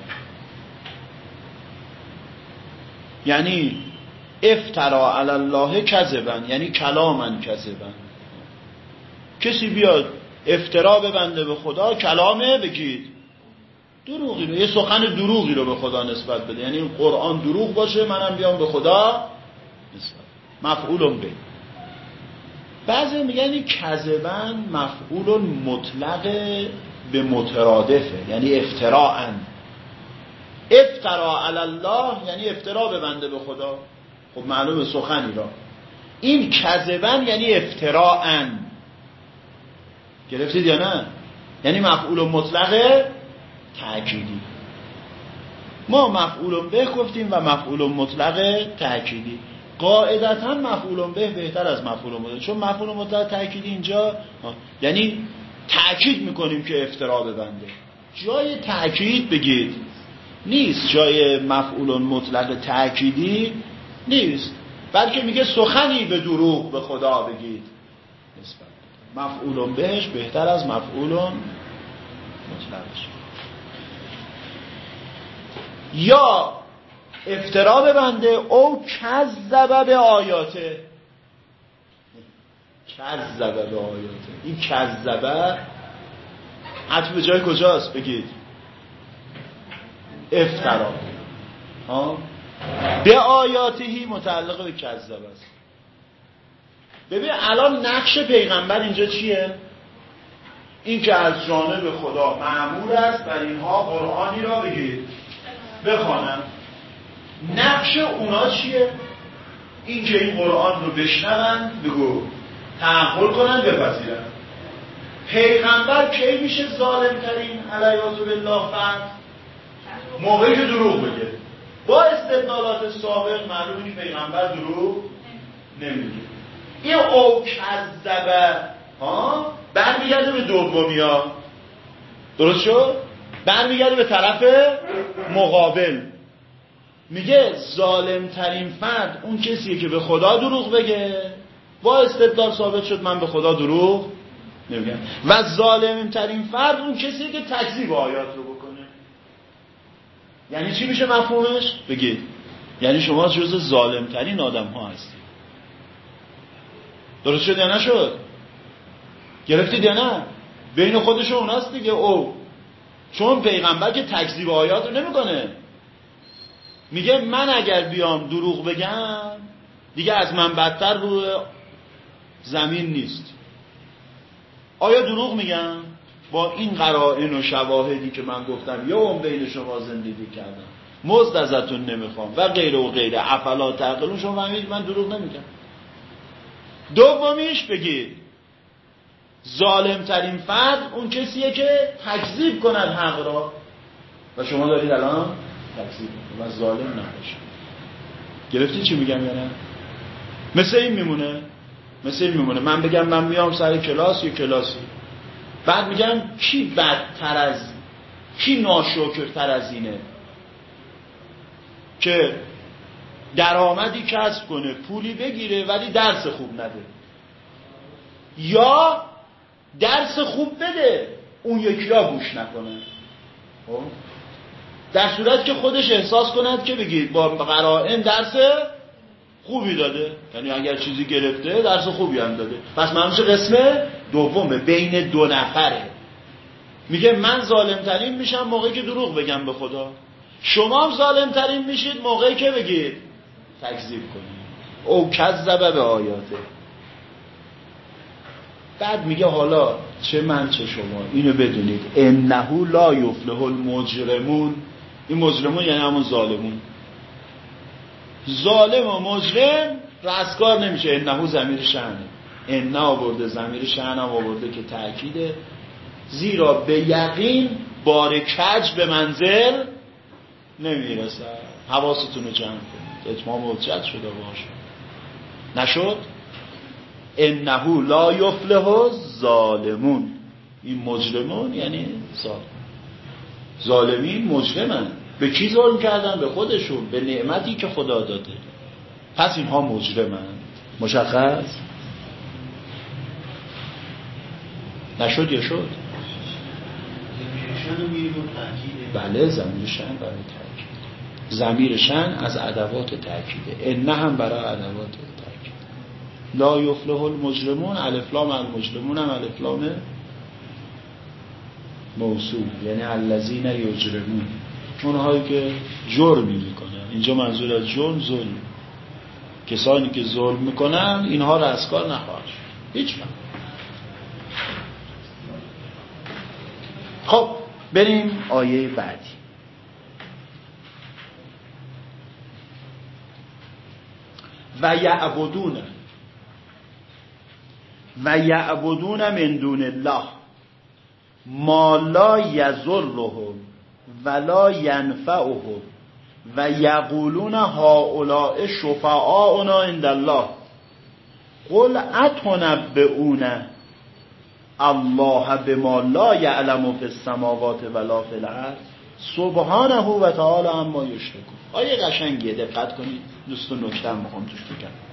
یعنی افترا علی الله کذبن یعنی کلامن کذبن. کسی بیاد افترا ببنده به خدا کلامه بگید. دروغی رو یه سخن دروغی رو به خدا نسبت بده. یعنی قرآن دروغ باشه منم بیام به خدا نسبت. مفعول به. بعضی میگن این کذبن مفعول مطلق به مترادفه یعنی افتراعن. افترا الله یعنی افترا بنده به خدا. خب معلوم سخنی را. این کذبن یعنی افتراعن. گرفتید یا نه؟ یعنی مفعول مطلق تأکیدی. ما مفعول به گفتیم و مفعول مطلق تأکیدی. قاعدتا مفعول به بهتر از مفعول مطلق. چون مفعول مطلق تأکیدی اینجا یعنی تأکید می‌کنیم که افترا ببنده جای تأکید بگید. نیست جای مفعول مطلق تأکیدی نیست. بلکه میگه سخنی به دروغ به خدا بگید. مفعول بهش بهتر از مفعول مطلقش. یا افترا ببنده او کذب به آیاته. کذب به آیاته. این کذبه حتی به جای کجاست؟ بگید. افترا. ها؟ به آیاتهی متعلق به کذب است. ببین الان نقش پیغمبر اینجا چیه؟ این که از جانب خدا معمول است بر اینها قرآنی را بگید. بخوانم. نقش اونا چیه؟ این که این قرآن رو بشنون بگو تحمل کنن بپذیرن. پیغمبر کی میشه ظالم ترین علیات بالله فرد موقعی که دروغ بگه. با استدلالات سابق معلومه که پیغمبر دروغ نمیگه. این او کذبه ها؟ برمیگرده به دومی ها درست شد؟ برمیگرده به طرف مقابل. میگه ظالم ترین فرد اون کسیه که به خدا دروغ بگه. با استدلال ثابت شد من به خدا دروغ نمیگم. و ظالم ترین فرد اون کسیه که تکذیب آیات رو بکنه. یعنی چی میشه مفهومش؟ بگید. یعنی شما جز ظالم ترین آدم ها هستید. درست شد یا نشد؟ گرفتید یا نه؟ بین خودشون اوناست دیگه. او چون پیغمبر که تکذیب آیات رو نمی‌کنه. میگه من اگر بیام دروغ بگم دیگه از من بدتر رو زمین نیست. آیا دروغ میگم؟ با این قرائن و شواهدی که من گفتم یا اون بین شما زندگی کردم. مزد ازتون نمی‌خوام. و غیره و غیره. افلا تعقلون شما فهمید من دروغ نمیگم. دومیش بگید. ظالم ترین فرد اون کسیه که تکذیب کند حق را. و شما دارید الان تکذیب و ظالم نباشه گرفتی چی میگم یا نه؟ مثل این میمونه. مثل این میمونه. من بگم من میام سر کلاس یا کلاسی. بعد میگم کی بدتر از کی ناشکرتر از اینه؟ که درآمدی کسب کنه پولی بگیره ولی درس خوب نده. یا درس خوب بده اون یکی را گوش نکنه. خب؟ در صورت که خودش احساس کند که بگید با قرائن درس خوبی داده. یعنی اگر چیزی گرفته درس خوبی هم داده. پس منوش قسم دومه بین دو نفره. میگه من ظالم ترین میشم موقعی که دروغ بگم به خدا. شما هم ظالم ترین میشید موقعی که بگید تکذیب کنید. او کذبه به آیاته. بعد میگه حالا چه من چه شما؟ اینو بدونید. انهو لا یفلح المجرمون. این مجرمون یعنی همون ظالمون. ظالم و مجرم رستگار نمیشه. انهو زمیر شهنه انه آورده زمیر شهن هم آورده که تأکیده. زیرا به یقین بار کج به منزل نمی‌رسه. حواستون رو جمع کنید. اتمام حجت شده باشه. نشد؟ انهو لا یفله ظالمون این مجرمون یعنی ظالم ظالمین مجرمن. به کی ظلم کردن؟ به خودشون. به نعمتی که خدا داده. پس اینها مجرمن. مشخص؟ نشد یا شد؟ بله زمیر شن برای تاکید زمیر شن از ادوات تاکیده انه هم برای ادوات تاکید لا یفله المجرمون الفلام المجرمون هم الفلام موصول یعنی الذین یجرمون اونهایی که جرمی می‌کنن. اینجا منظور از جرم ظلم. کسانی که ظلم می‌کنن اینها را از کار نخواهد هیچ من. خب بریم آیه بعدی. و یعبدون و یعبدون من دون الله ما لا یضرهم ولا ینفعهم و یقولون هؤلاء شفعاؤنا عند الله قل اتنبئون الله بما لا یعلم فی السماوات ولا فی الارض سبحانه و تعالی اما یشرکون. آیه قشنگیه دقت کنید. دوستان نکته هم می‌خوام توش بگم.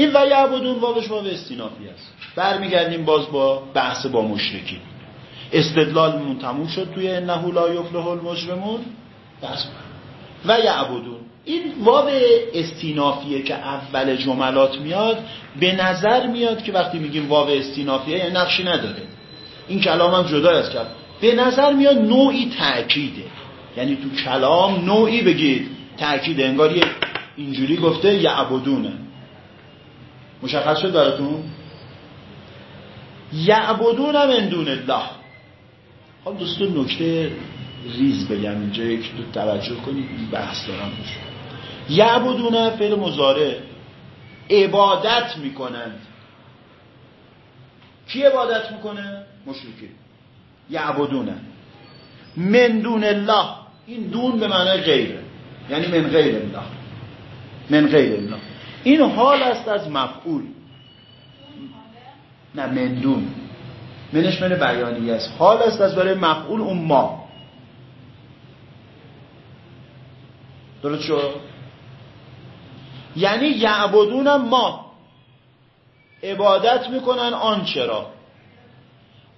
این و یعبدون واوش واو استینافی است. برمیگردیم باز با بحث با مشرکین. استدلالمون تموم شد توی انه لا یفلح المجرمون. بس. و یعبدون. این واو استینافیه که اول جملات میاد به نظر میاد که وقتی میگیم واو استینافیه یعنی نقشی نداره. این کلام هم جدا از کرد به نظر میاد نوعی تأکیده. یعنی تو کلام نوعی بگید تأکید انگار اینجوری گفته یعبدونه. مشخص شد براتون؟ یعبدون من دون الله. خب دوستان نکته ریز بگم اینجا یک دو توجه کنید این بحث دارم یعبدون فعل مزاره عبادت می‌کنند. کی عبادت می‌کنه؟ مشرکی یعبدونه من دون الله. این دون به معنای غیره. یعنی من غیر الله. من غیر الله. این حال است از مفعول. نه من دون منش من بیانی است. حال است از برای مفعول اون ما. درست شد؟ یعنی یعبدون ما. عبادت می‌کنن آن چرا؟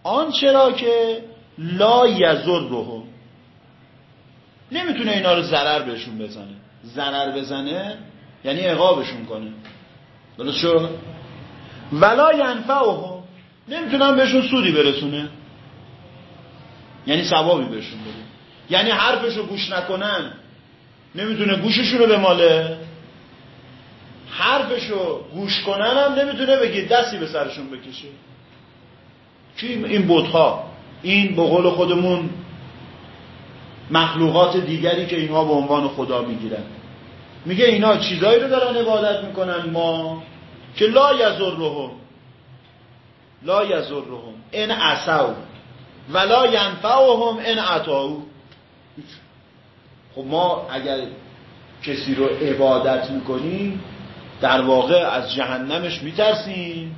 آن چرا که لا یزرهم نمی‌تونه اینا رو ضرر بهشون بزنه. ضرر بزنه؟ یعنی عقابشون کنه. درست شد؟ ولا ینفعهم. نمی‌تونن بهشون سودی برسونه. یعنی ثوابی بهشون بده. یعنی حرفشو گوش نکنن. نمی‌تونه گوششون رو بماله. حرفشو گوش کنن هم نمی‌تونه بگی دستی به سرشون بکشه. کی این بودها این به قول خودمون مخلوقات دیگری که اینها به عنوان خدا می‌گیرن. میگه اینا چیزایی رو دارن عبادت می‌کنن ما که لا یزرهم لا یزرهم ان عصوا. ولا ینفعهم ان عطاو. خب ما اگر کسی رو عبادت می‌کنیم در واقع از جهنمش میترسیم.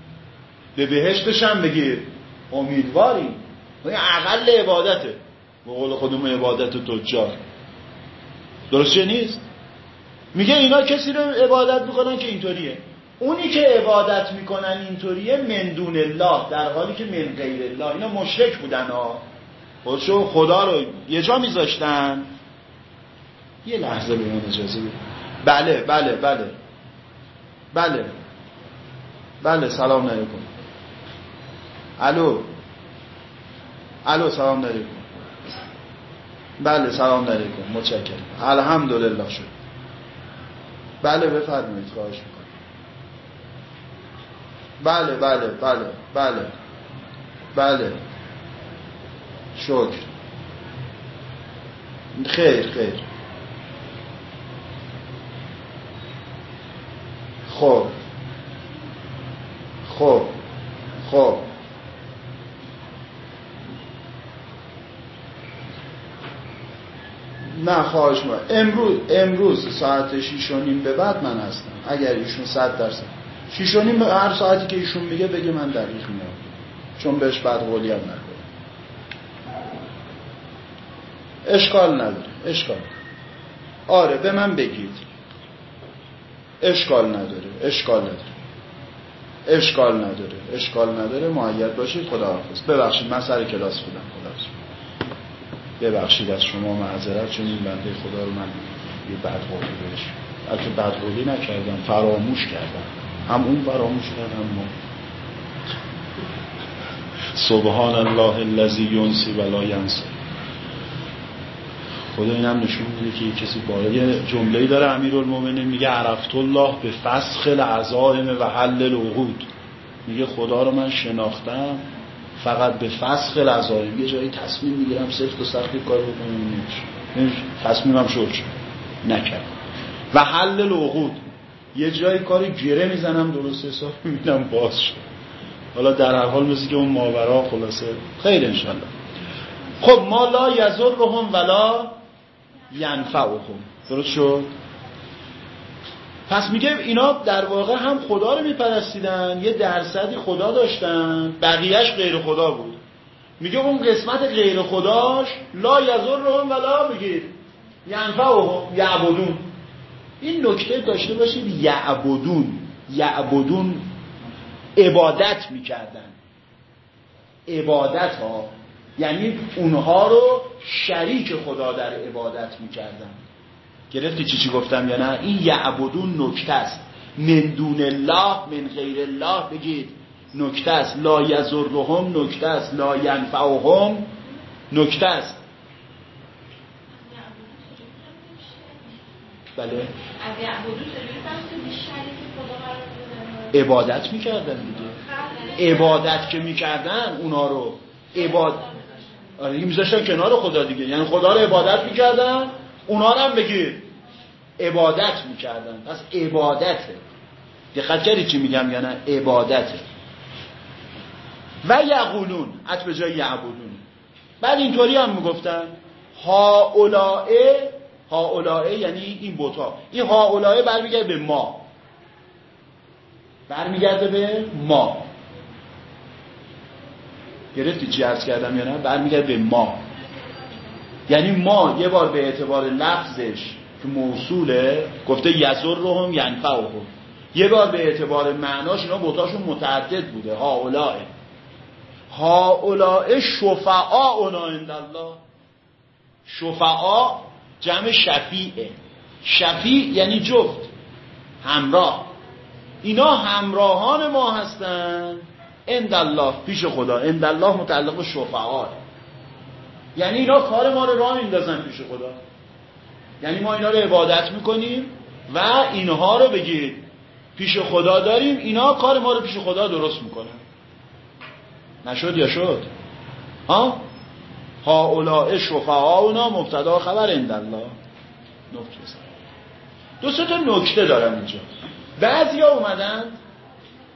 به بهشتش هم بگیر. امیدواریم. این اقل عبادته. به قول خودمون عبادت تجار درسته نیست؟ میگه اینا کسی رو عبادت می‌کنن که اینطوریه. اونی که عبادت می‌کنن اینطوریه من دون الله در حالی که من غیر الله. اینا مشرک بودن ها. خودشو خدا رو یه جا میذاشتن. یه لحظه به من اجازه بید بله بله بله. بله. بله سلام علیکم. الو. الو سلام علیکم. بله سلام علیکم. متشکرم. الحمدلله شد بله بفرمایید خواهش می‌کنم. بله بله بله بله بله. شکر. خیر خیر. خب. خب خب. نه خواهش ما امروز امروز ساعت 6 و نیم به بعد من هستم اگر ایشون 100 درصد. 6 و نیم هر ساعتی که ایشون میگه بگه من دقیق میام چون بهش بعد قولی هم نکنه اشکال نداره اشکال. آره به من بگید. اشکال نداره اشکال نداره. اشکال نداره اشکال نداره. معید باشید خدا حافظ ببخشید من سر کلاس بودم خدا حافظ ببخشید از شما معذرت چون این بنده خدا رو من یه بدقولی بهش البته بدقولی نکردم فراموش کردم. هم اون فراموش کردم ما. سبحان الله الذی ینسی ولا ینسی خدا این هم نشون میده که کسی بالا یه جمله داره امیرالمومنین میگه عرفت الله به فسخ العزائم و حل العقود. میگه خدا رو من شناختم فقط به فسخ العزائم یه جایی تصمیم می‌گیرم سفت و سخت کار بکنم. نمیشه تصمیمم شد. نکرد. و حل العقود یه جایی کاری گره می‌زنم درست حساب می‌بینم باز شد. حالا در هر حال مثل که اون ماورا خلاصه. خیر انشالله خب ما لا یزرهم ولا ینفعهم. درست شد؟ پس میگه اینا در واقع هم خدا رو میپرستیدن یه درصدی خدا داشتن. بقیهش غیر خدا بود. میگه اون قسمت غیر خداش لا یزرهم ولا میگه. ینفعهم یعبدون. این نکته داشته باشید یعبدون. یعبدون عبادت می‌کردن. عبادت ها یعنی اونها رو شریک خدا در عبادت می‌کردن. گرفتی چی چی گفتم یا نه؟ این یعبدون نکته است. من دون الله من غیر الله بگید. نکته است. لا یزرهم نکته است. لا ینفعهم نکته است. بله. عبادت می‌کردن دیگه. عبادت که می‌کردن اونا رو. عباد آره میذاشتن کنار خدا دیگه. یعنی خدا رو عبادت می‌کردن اونا رو هم بگیر عبادت می‌کردن. پس عبادته دقت کردی چی میگم یا نه؟ عبادته و یقولون ات به جای یعبدون. بعد اینطوری هم می‌گفتن. ها اولائه ها اولائه یعنی این بوتا این ها اولائه برمیگرده به ما. برمیگرده به ما. گرفتی چی عرض کردم یا نه؟ برمیگرده به ما. یعنی ما یه بار به اعتبار لفظش که موصوله؟ گفته یزر رو هم ینفعهم یه بار به اعتبار معناش اینا بوتاشون متعدد بوده. ها اولائه ها اولائه شفعا اونا الله شفعا جمع شفیعه. شفیع یعنی جفت. همراه. اینا همراهان ما هستن. اند الله پیش خدا. اند الله متعلق شفعا یعنی اینا کار ما رو راه میندازن پیش خدا. یعنی ما اینا رو عبادت می‌کنیم و اینها رو بگید پیش خدا داریم اینا کار ما رو پیش خدا درست می‌کنن. نشد یا شد؟ ها؟ ها اولاء شفعاؤنا مبتدا خبر اند الله نکته دو سه تا نکته دارم اینجا. بعضی ها اومدن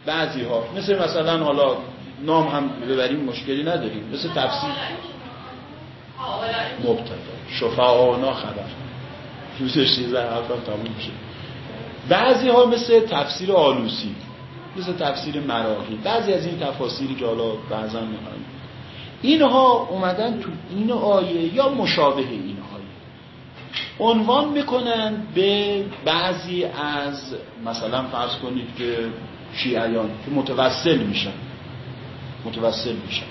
بعضی ها مثل مثلا حالا نام هم ببریم مشکلی نداریم. مثل تفسیر. مبتدا. شفعانا خبر. دوستش چیزه حرفم تموم میشه. بعضی ها مثل تفسیر آلوسی مثل تفسیر مراقی بعضی از این تفاسیری که حالا بعضا می‌خوایم اینها اومدن تو این آیه یا مشابه این آیه عنوان می‌کنن به بعضی از مثلا فرض کنید که شیعیان که متوسل میشن. متوسل میشن.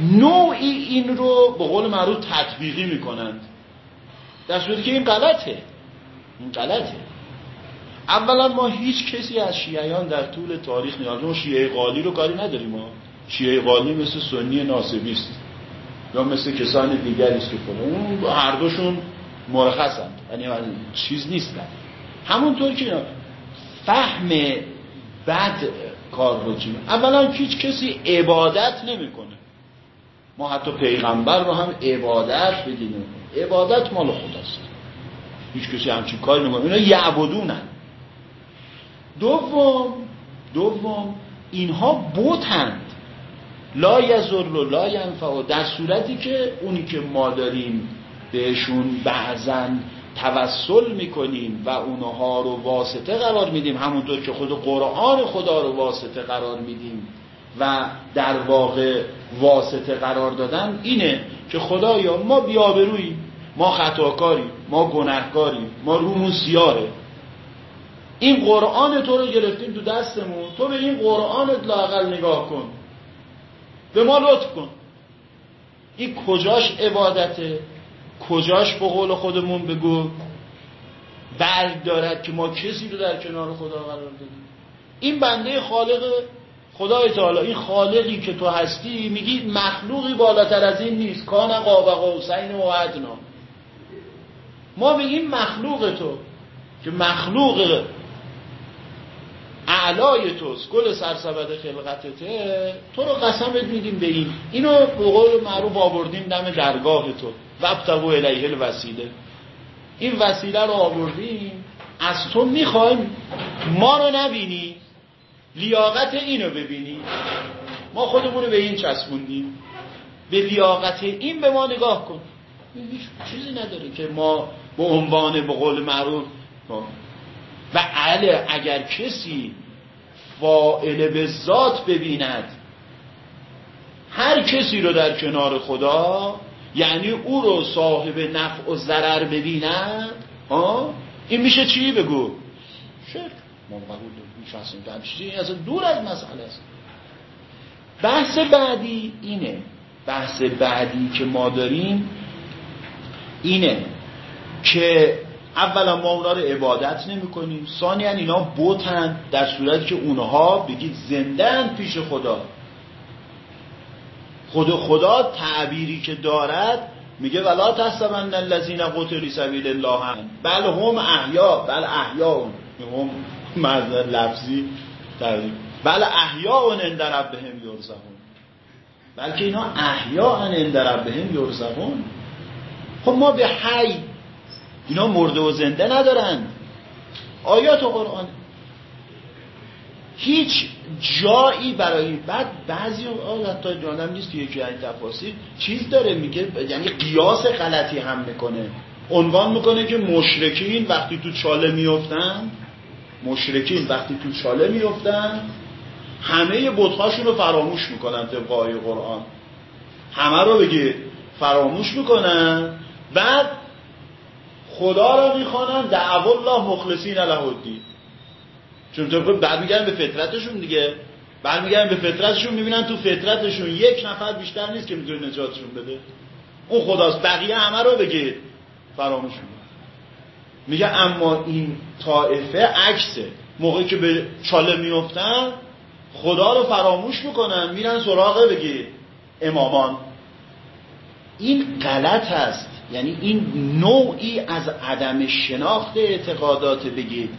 نوعی این رو به قول معروف تطبیقی می‌کنند. در صورتی که این غلطه. این غلطه. اولا ما هیچ کسی از شیعیان در طول تاریخ نیاز اون شیعه قالی رو کاری نداریم ما. شیعه قالی مثل سنی ناسبی است. یا مثل کسان دیگری است که اون هر دوشون مرخصند. یعنی چیز نیستن. همونطور که فهم بد کار رو چیم اولا هیچ کسی عبادت نمی‌کنه. ما حتی پیغمبر رو هم عبادت بدینیم عبادت مال خداست هیچ کسی همچین کاری نمی‌کنه. اینا یعبدونن. دوم دوم اینها بوتند لا یزر و لا ینفع در صورتی که اونی که ما داریم بهشون بعضا توسل می‌کنیم و اونها رو واسطه قرار میدیم همونطور که خود قرآن خدا رو واسطه قرار میدیم و در واقع واسطه قرار دادن اینه که خدایا ما بیابروییم. ما خطاکاریم ما گنهکاریم ما رومون سیاره. این قرآن تو رو گرفتیم تو دستمون. تو به این قرآنت لاقل نگاه کن. به ما لطف کن. این کجاش عبادته؟ کجاش به قول خودمون بگو؟ برگ دارد که ما کسی رو در کنار خدا قرار دادیم. این بنده خالق خدای تعالی این خالقی که تو هستی میگی مخلوقی بالاتر از این نیست. کان قاب قوسین و ما میگیم مخلوق تو که مخلوق اعلای توست. گل سرسبد خلقتته تو رو قسمت میدیم به این. اینو به قول معروف آوردیم دم درگاه تو. وابتغوا الیه الوسیله. این وسیله رو آوردیم. از تو می‌خوایم ما رو نبینی لیاقت اینو ببینی. ما خودمون رو به این چسبوندیم. به لیاقت این به ما نگاه کن. هیچ چیزی نداره که ما به عنوان به قول معروف و عله اگر کسی فائل به ذات ببیند هر کسی رو در کنار خدا یعنی او رو صاحب نفع و ضرر ببیند ها این میشه چی بگو؟ شرک. ما قبول این اصلا دور از مسئله است. بحث بعدی اینه. بحث بعدی که ما داریم اینه. که اولا ما اونا رو عبادت نمی کنیم. ثانیا اینا بوتن در صورتی که اونها بگید زندن پیش خدا. خود خدا تعبیری که دارد میگه ولا تحسبن الذين قتلوا سبیل الله. بل هم احیا بل احیا هم معنی لفظی تعبیر بل احیا عند ربهم یرزقون. بلکه اینا احیا عند ربهم یرزقون. خب ما به حی اینا مرده و زنده ندارن. آیات و قرآن. هیچ جایی برای بعد بعضی حتی جانم نیست یکی این تفاصیل. چیز داره میگه یعنی قیاس غلطی هم می‌کنه. عنوان می‌کنه که مشرکین وقتی تو چاله میفتن مشرکین وقتی تو چاله میفتن همه بتهاشون رو فراموش می‌کنن طبق قرآن. همه رو بگی فراموش می‌کنن. بعد خدا را می‌خوانن دعو الله مخلصین له الدین. چون تو برمیگردن به فطرتشون دیگه. برمیگردن به فطرتشون می‌بینن تو فطرتشون یک نفر بیشتر نیست که می‌تونه نجاتشون بده. اون خداست بقیه همه رو بگید فراموش میگه اما این طائفه عکسه. موقعی که به چاله میفتن خدا رو فراموش می‌کنن میرن سراغ بگید امامان. این غلط هست. یعنی این نوعی از عدم شناخت اعتقادات بگید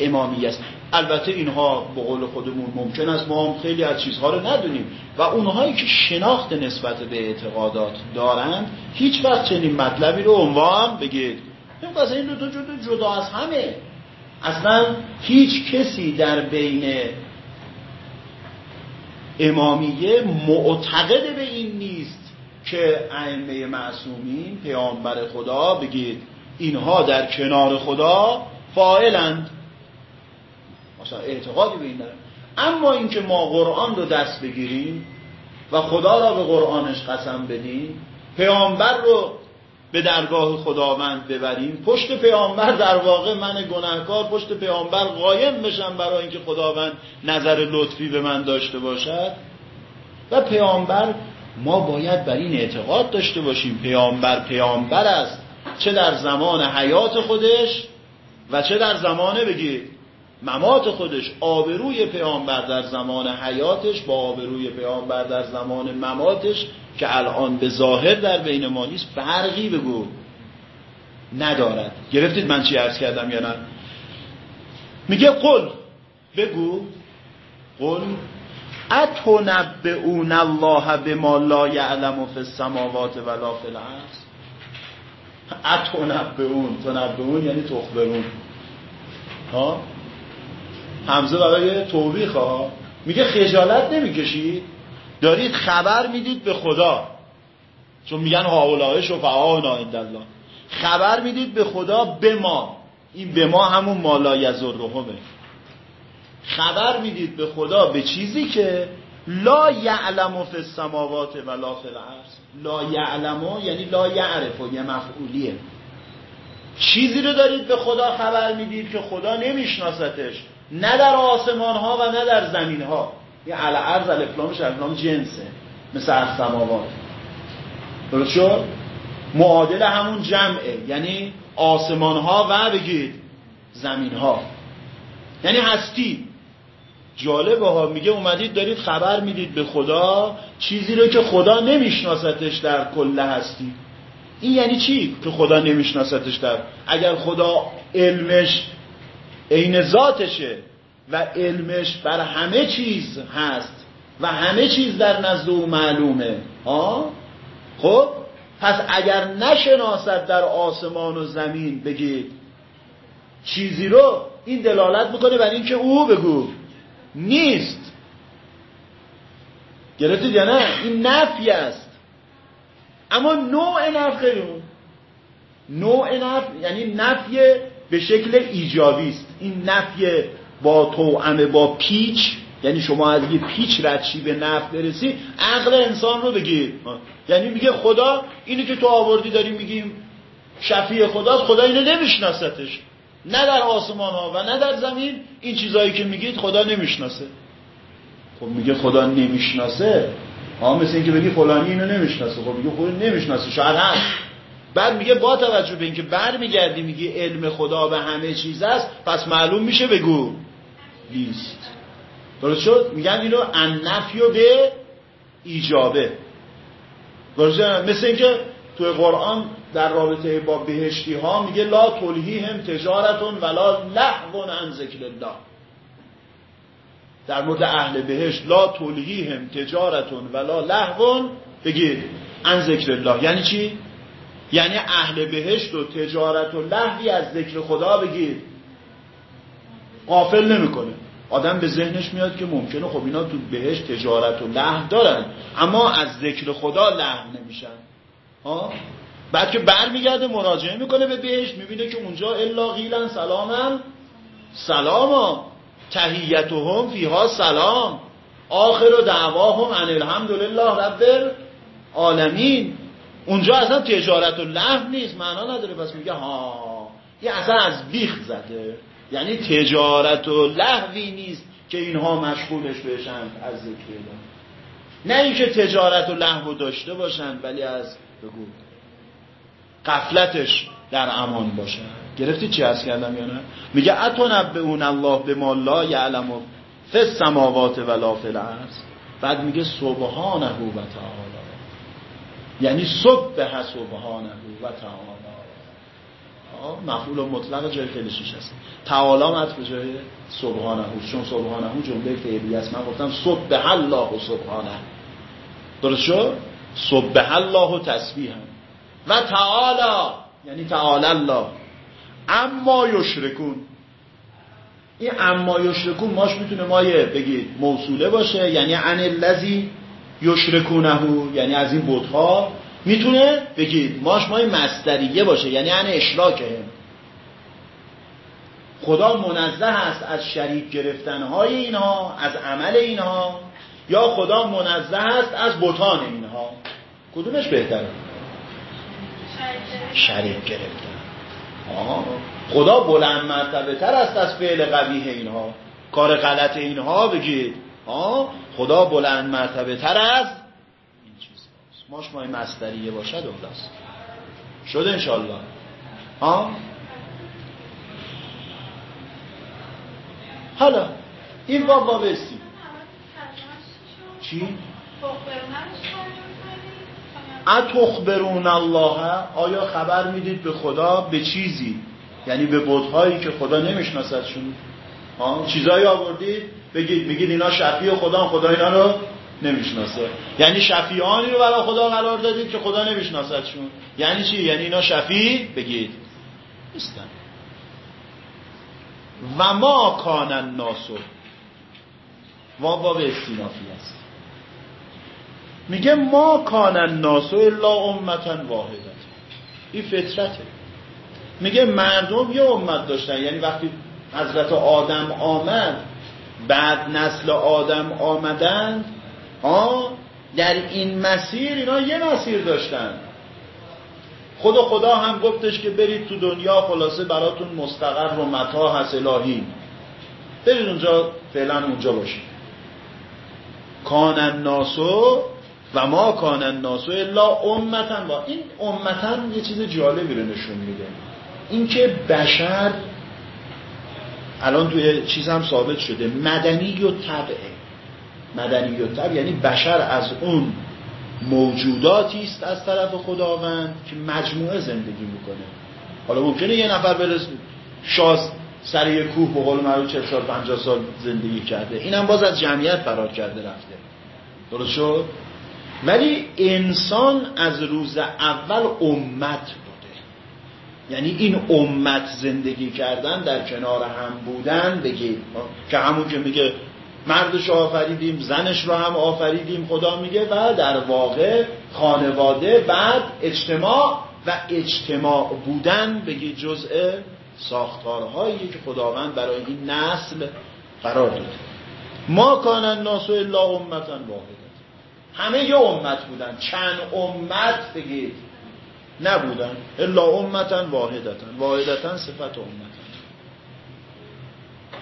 امامی است. البته اینها به قول خودمون ممکن است ما هم خیلی از چیزها رو ندونیم و اونهایی که شناخت نسبت به اعتقادات دارند هیچ وقت چنین مطلبی رو عنوان بگید. این این دو جدا, جدا از همه. اصلا هیچ کسی در بین امامیه معتقد به این نیست. که ائمه معصومین پیامبر خدا بگید اینها در کنار خدا فاعلند. مثلا اعتقادی به این دارم اما اینکه ما قرآن رو دست بگیریم و خدا را به قرآنش قسم بدیم پیامبر رو به درگاه خداوند ببریم پشت پیامبر در واقع من گناهکار پشت پیامبر قایم بشم برای اینکه خداوند نظر لطفی به من داشته باشد. و پیامبر ما باید بر این اعتقاد داشته باشیم پیامبر پیامبر است. چه در زمان حیات خودش و چه در زمان بگید ممات خودش. آبروی پیامبر در زمان حیاتش با آبروی پیامبر در زمان مماتش که الان به ظاهر در بین ما نیست فرقی بگو ندارد. گرفتید من چی عرض کردم یا نه؟ میگه قل بگو قل اتنبئون الله بما لا یعلم فی السماوات ولا فی الارض اتنبئون تنبئون یعنی تخبرون. ها؟ همزه برای توبیخ ها؟ میگه خجالت نمی‌کشید. دارید خبر می‌دید به خدا. چون میگن هاولای شفعانا عند الله خبر می‌دید به خدا به ما. این به ما همون مالا یزرهمه خبر می‌دید به خدا به چیزی که لا یعلم فی السماوات و لا فی لا یعلم یعنی لا یعرف یه مفعولیه. چیزی رو دارید به خدا خبر می‌دید که خدا نمیشناستش نه در آسمان ها و نه در زمین ها این الارض الفلامش الفلام جنسه مثل از سماوات. درست شد؟ معادل همون جمعه. یعنی آسمان ها و بگید زمین ها یعنی هستی. جالبه ها میگه اومدید دارید خبر می‌دید به خدا چیزی رو که خدا نمیشناستش در کل هستی این یعنی چی که خدا نمیشناستش در؟ اگر خدا علمش عین ذاتشه و علمش بر همه چیز هست و همه چیز در نزد او معلومه. ها خب؟ پس اگر نشناسد در آسمان و زمین بگید چیزی رو این دلالت می‌کنه بر اینکه او بگو. نیست. گرفتید یا نه؟ این نفی است. اما نوع نفی نوع نفی یعنی نفی به شکل ایجابی است. این نفی با توعمه با پیچ یعنی شما از یه پیچ ردشی به نفت برسی عقل انسان رو بگیر. یعنی میگه خدا اینی که تو آوردی داریم میگیم شفیع خداست خدا اینو نمیشناستش نه در آسمان ها و نه در زمین این چیزهایی که میگید خدا نمی‌شناسه. خب میگه خدا نمی‌شناسه؟ ها مثل اینکه بگی فلانی اینو نمی‌شناسه. خب میگه خود نمی‌شناسه شاید هست. بعد میگه با توجه به اینکه برمیگردی میگی علم خدا به همه چیز است پس معلوم میشه بگو. نیست. درست شد؟ میگن اینو نفی و به ایجابه. درست مثل اینکه توی قرآن در رابطه با بهشتی ها میگه لا تلهی هم تجارتون ولا لحون عن ذکر الله. در مورد اهل بهشت لا تلهی هم تجارتون ولا لحون بگید عن ذکر الله. یعنی چی؟ یعنی اهل بهشت و تجارت و لحوی از ذکر خدا بگید قافل نمی‌کنه. آدم به ذهنش میاد که ممکنه خب اینا تو بهش تجارت و لحو دارن اما از ذکر خدا لحو نمیشن. ها؟ بعد که برمیگرده مراجعه می‌کنه به بهش می‌بینه که اونجا الا غیلن سلامن. سلاما. تهیتهم فیها سلام. آخر و دعواهم ان الحمدلله رب العالمین. اونجا اصلا تجارت و لحو نیست معنا نداره. پس میگه ها یه اصلا از بیخ زده. یعنی تجارت و لحوی نیست که اینها مشغولش بشن از ذکر نه اینکه تجارت و لحو داشته باشند ولی از بگو. قفلتش در امان باشن گرفتی چی از کردم یا نه؟ میگه اتنبئون الله به ما لا یعلم فی السماوات ولا فی الارض. بعد میگه سبحانه و تعالی. یعنی سبح سبحانه و تعالی. مفعول مطلق جای فعلشیش هست. تعالی مت به جای سبحانه. چون سبحانه جمله فعلی است. من گفتم سبح الله و سبحانه. درست شد؟ سبح الله و تسبیح و تعالی یعنی تعالی الله. اما یشرکون. این اما یشرکون ماش می‌تونه مایه بگید موصوله باشه یعنی عن الذی یشرکونه یعنی از این بودها می‌تونه بگید ماش مای مستریه باشه یعنی عن اشراکه. خدا منزه است از شریک گرفتنهای اینها از عمل اینها یا خدا منزه است از بوتان اینها. کدومش بهتره؟ شریک گرفتن. خدا بلند مرتبه تر است از فعل قبیه اینها. کار غلط اینها بگید. خدا بلند مرتبه تر از این چیز ماش مای مستریه باشد اولاست شد انشالله ها حالا این باب استی چی؟ اتخبرون الله؟ آیا خبر می‌دید به خدا به چیزی؟ یعنی به بودهایی که خدا نمیشناستشون چیزایی آوردید؟ بگید بگید اینا شفیع خدا خدا اینا رو نمی‌شناسه. یعنی شفیعانی رو برای خدا قرار دادید که خدا نمیشناستشون یعنی چی؟ یعنی اینا شفیع؟ بگید. نیستن. و ما کانن ناسو و به استینافی است. میگه ما کانن ناسو الا امتا واحدت این فطرته. میگه مردم یه امت داشتن. یعنی وقتی حضرت آدم آمد بعد نسل آدم آمدند ها در این مسیر اینا یه مسیر داشتن. خود خدا هم گفتش که برید تو دنیا خلاصه براتون مستقر و متا هست الهی. برید اونجا فعلا اونجا باشید. کانن ناسو و ما کانن ناسو الا امتن. با این امتن یه چیز جالبی رو نشون میده. اینکه بشر الان توی چیز هم ثابت شده. مدنی و طبعه مدنی و طبع یعنی بشر از اون موجوداتی است از طرف خداوند که مجموعه زندگی می‌کنه. حالا ممکنه یه نفر برس شاز سر یه کوه به قول معروف 40 سال 50 سال زندگی کرده. اینم باز از جمعیت فرار کرده رفته. درست شد؟ ولی انسان از روز اول امت بوده. یعنی این امت زندگی کردن در کنار هم بودن بگید که همون که میگه مردش آفریدیم زنش رو هم آفریدیم خدا میگه و در واقع خانواده بعد اجتماع و اجتماع بودن بگید جزء ساختارهایی که خداوند برای این نسل قرار داده. ما کانن ناسو الا امتا واحده همه یه امت بودن. چند امت بگید؟ نبودن. الا امتا واحدتا واحدتا صفت امت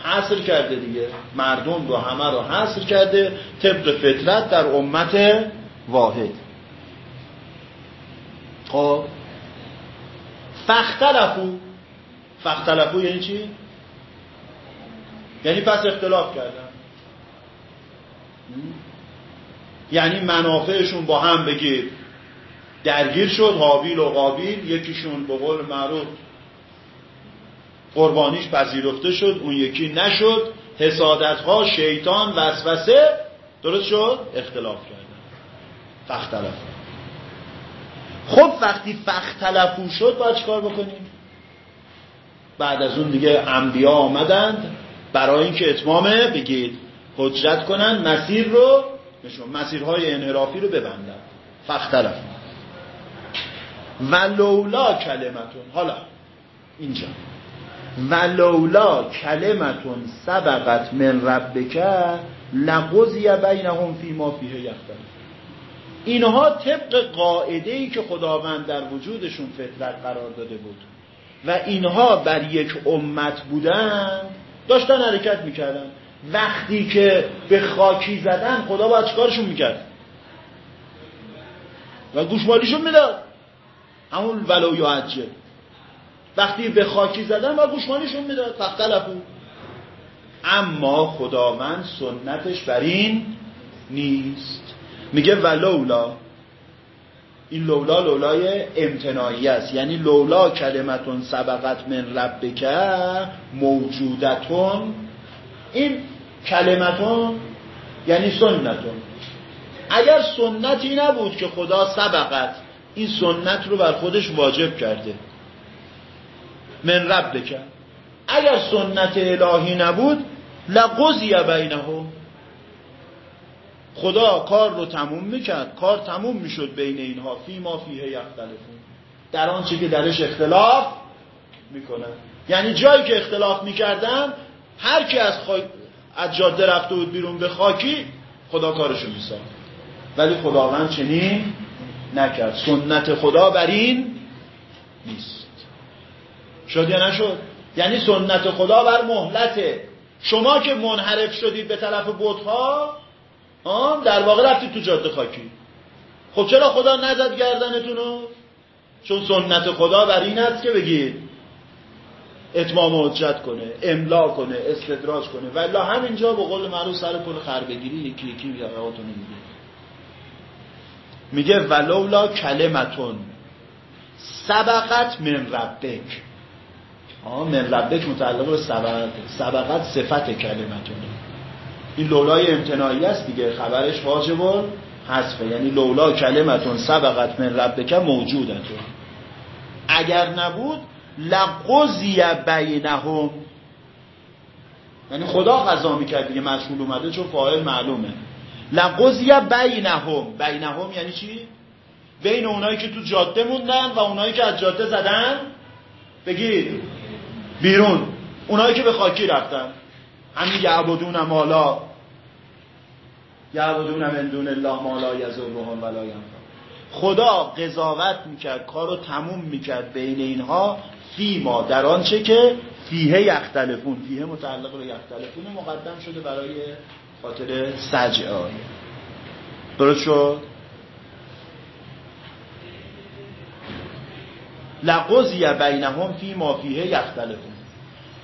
حصر کرده دیگه. مردم رو همه رو حصر کرده. طبق فطرت در امت واحد. خب؟ فختلفو فختلفو یعنی چی؟ یعنی پس اختلاف کردن. یعنی منافعشون با هم بگیر. درگیر شد حابیل و قابیل یکیشون به قول معروف قربانیش پذیرفته شد اون یکی نشد. حسادت ها شیطان وسوسه درست شد؟ اختلاف کردن. فختلف. خب وقتی فختلفو شد باید چیکار بکنیم؟ بعد از اون دیگه انبیا آمدند برای اینکه اتمامه بگید حجت کنن مسیر رو نشون مسیرهای انحرافی رو ببندن فختلف و لولا کلمتون. حالا اینجا. و لولا کلمتون سبقت من ربک لقضی بینهم فی ما فیه یختلف. اینها طبق قاعده ای که خداوند در وجودشون فطرت قرار داده بود. و اینها بر یک امت بودند داشتن حرکت می‌کردن. وقتی که به خاکی زدن خدا باید چکارشون می‌کرد؟ و گوشمالیشون می‌داد. همون ولو یا عجل وقتی به خاکی زدن و گوشمانیشون می‌داد. فختلفو اما خداوند سنتش بر این نیست. میگه ولولا. این لولا لولای امتنایی است. یعنی لولا کلمتون سبقت من ربک موجودتون این کلمتون یعنی سنتون. اگر سنتی نبود که خدا سبقت این سنت رو بر خودش واجب کرده. من ربک. اگر سنت الهی نبود لقضی بینهم خدا کار رو تموم می‌کرد. کار تموم می‌شد بین اینها. فی ما فیه یختلفون. در آنچه که درش اختلاف می‌کنن. یعنی جایی که اختلاف می‌کردن هر کی از, خا... از جاده رفته بود بیرون به خاکی خدا کارشو میساخت. ولی خداوند چنین نکرد. سنت خدا بر این نیست. شد یا نشد؟ یعنی سنت خدا بر مهلته. شما که منحرف شدید به طرف آن در واقع رفتید تو جاده خاکی. خب چرا خدا نزد گردنتونو؟ چون سنت خدا بر این است که بگید اتمام حجت کنه املا کنه استدراج کنه. ولی همینجا به قول معروف سر پل خر بگیری یکی یکی یقهاتونو میگه میگه ولولا کلمتون سبقت من ربک. من ربک متعلق به سبقت سبقت صفت کلمتونه. این لولای امتناعی است دیگه خبرش واجب حذفه. یعنی لولا کلمتون سبقت من ربک موجودتون. اگر نبود لقضی بینهم. یعنی خدا قضا می‌کرد دیگه مشغول اومده چون فاعل معلومه. لقضی بینهم. بینهم یعنی چی؟ بین اونایی که تو جاده موندن و اونایی که از جاده زدن. بگید بیرون. اونایی که به خاکی رفتن. همین یعبدون مالا. یعبدون من دون الله مالا یزرهم ولا خدا قضاوت می‌کرد کارو تموم می‌کرد بین اینها. فیما در آنچه که فیه یختلفون. فیه متعلق به یختلفون مقدم شده برای خاطر سجع. آیه درست شد؟ لقضی بینهم فی ما فیه یختلفون.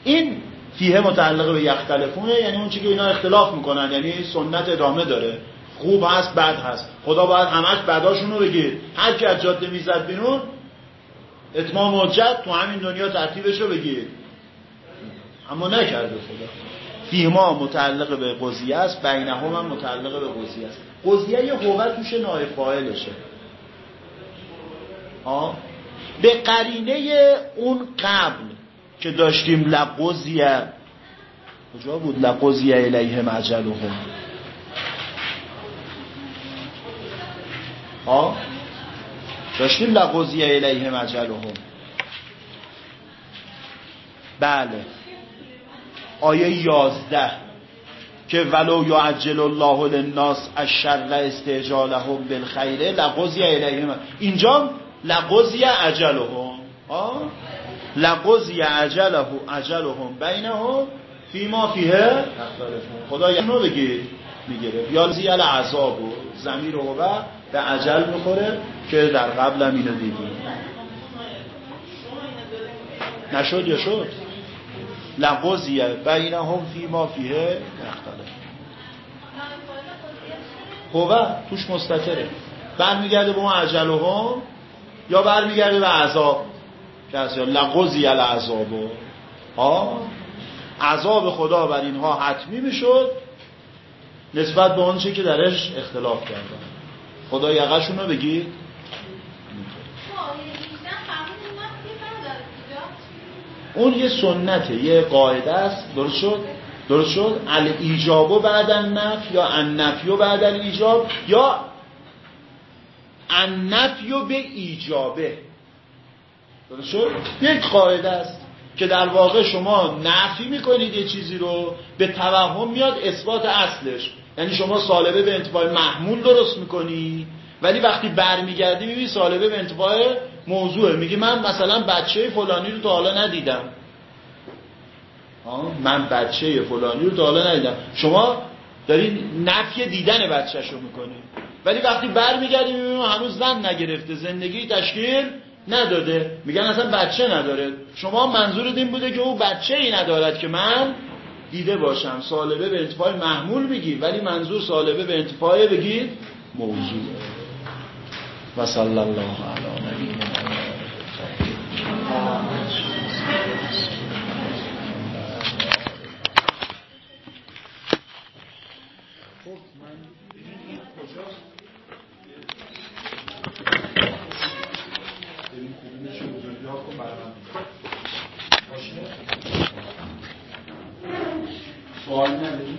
این فیه متعلق به یختلفونه یعنی اون چی که اینا اختلاف می‌کنن یعنی سنت ادامه داره. خوب هست بد هست. خدا باید همش بداشون رو بگید هر کی از جاده می‌زد بیرون اتمام حجت تو همین دنیا ترتیبش رو بگید اما نکرده خدا. فیما متعلق به قضیه است بینهم هم متعلق به قضیه است. قضیه یه هوه توش نایب فاعلشه. به قرینه اون قبل که داشتیم لقضیه. کجا بود لقضیه الیه مجلهم ها داشتیم لقضیه الیه مجلهم. بله. آیه یازده. که ولو یعجل الله للناس الشر استعجالهم بالخیر لقضی الیهم اینجا لقضی اجلهم. لقضی اجله اجلهم بینهم فیما فیه خدا اینو بگید می‌گیره یا زیل عذاب و زمیر و به عجل می‌خوره که در قبل هم اینو دیدیم نشد یا شد؟ لقضی بینهم فی ما فیه نختلف هوه توش مستتره برمیگرده به اون عجلهم یا برمیگرده به عذاب؟ که از لقضی العذاب. ها؟ عذاب خدا بر اینها حتمی می‌شد نسبت به آنچه که درش اختلاف کردن. خدا یقشون رو بگید اون یه سنته یه قاعده است. درست شد؟ درست شد؟ ایجابو بعد النف یا النفیو بعد ایجاب یا النفیو به ایجابه. درست شد؟ یک قاعده است که در واقع شما نفی می‌کنید یه چیزی رو به توهم میاد اثبات اصلش. یعنی شما سالبه به انتفاع محمول درست می‌کنی ولی وقتی برمیگردی می‌بینی سالبه به انتفاع موضوعه. میگه من مثلا بچه فلانی رو تا حالا ندیدم. من بچه فلانی رو تا حالا ندیدم. شما داری نفی دیدن بچهش رو می‌کنی. ولی وقتی برمیگردی می‌بینی هنوز زن نگرفته زندگی تشکیل نداده. میگن اصلا بچه نداره. شما منظور این بوده که او بچه ای ندارد که من دیده باشم. سالبه به انتفاع محمول بگید ولی منظور سالبه به انتفاع بگید موضوع. و صلی الله علی نبینا سوال نداریم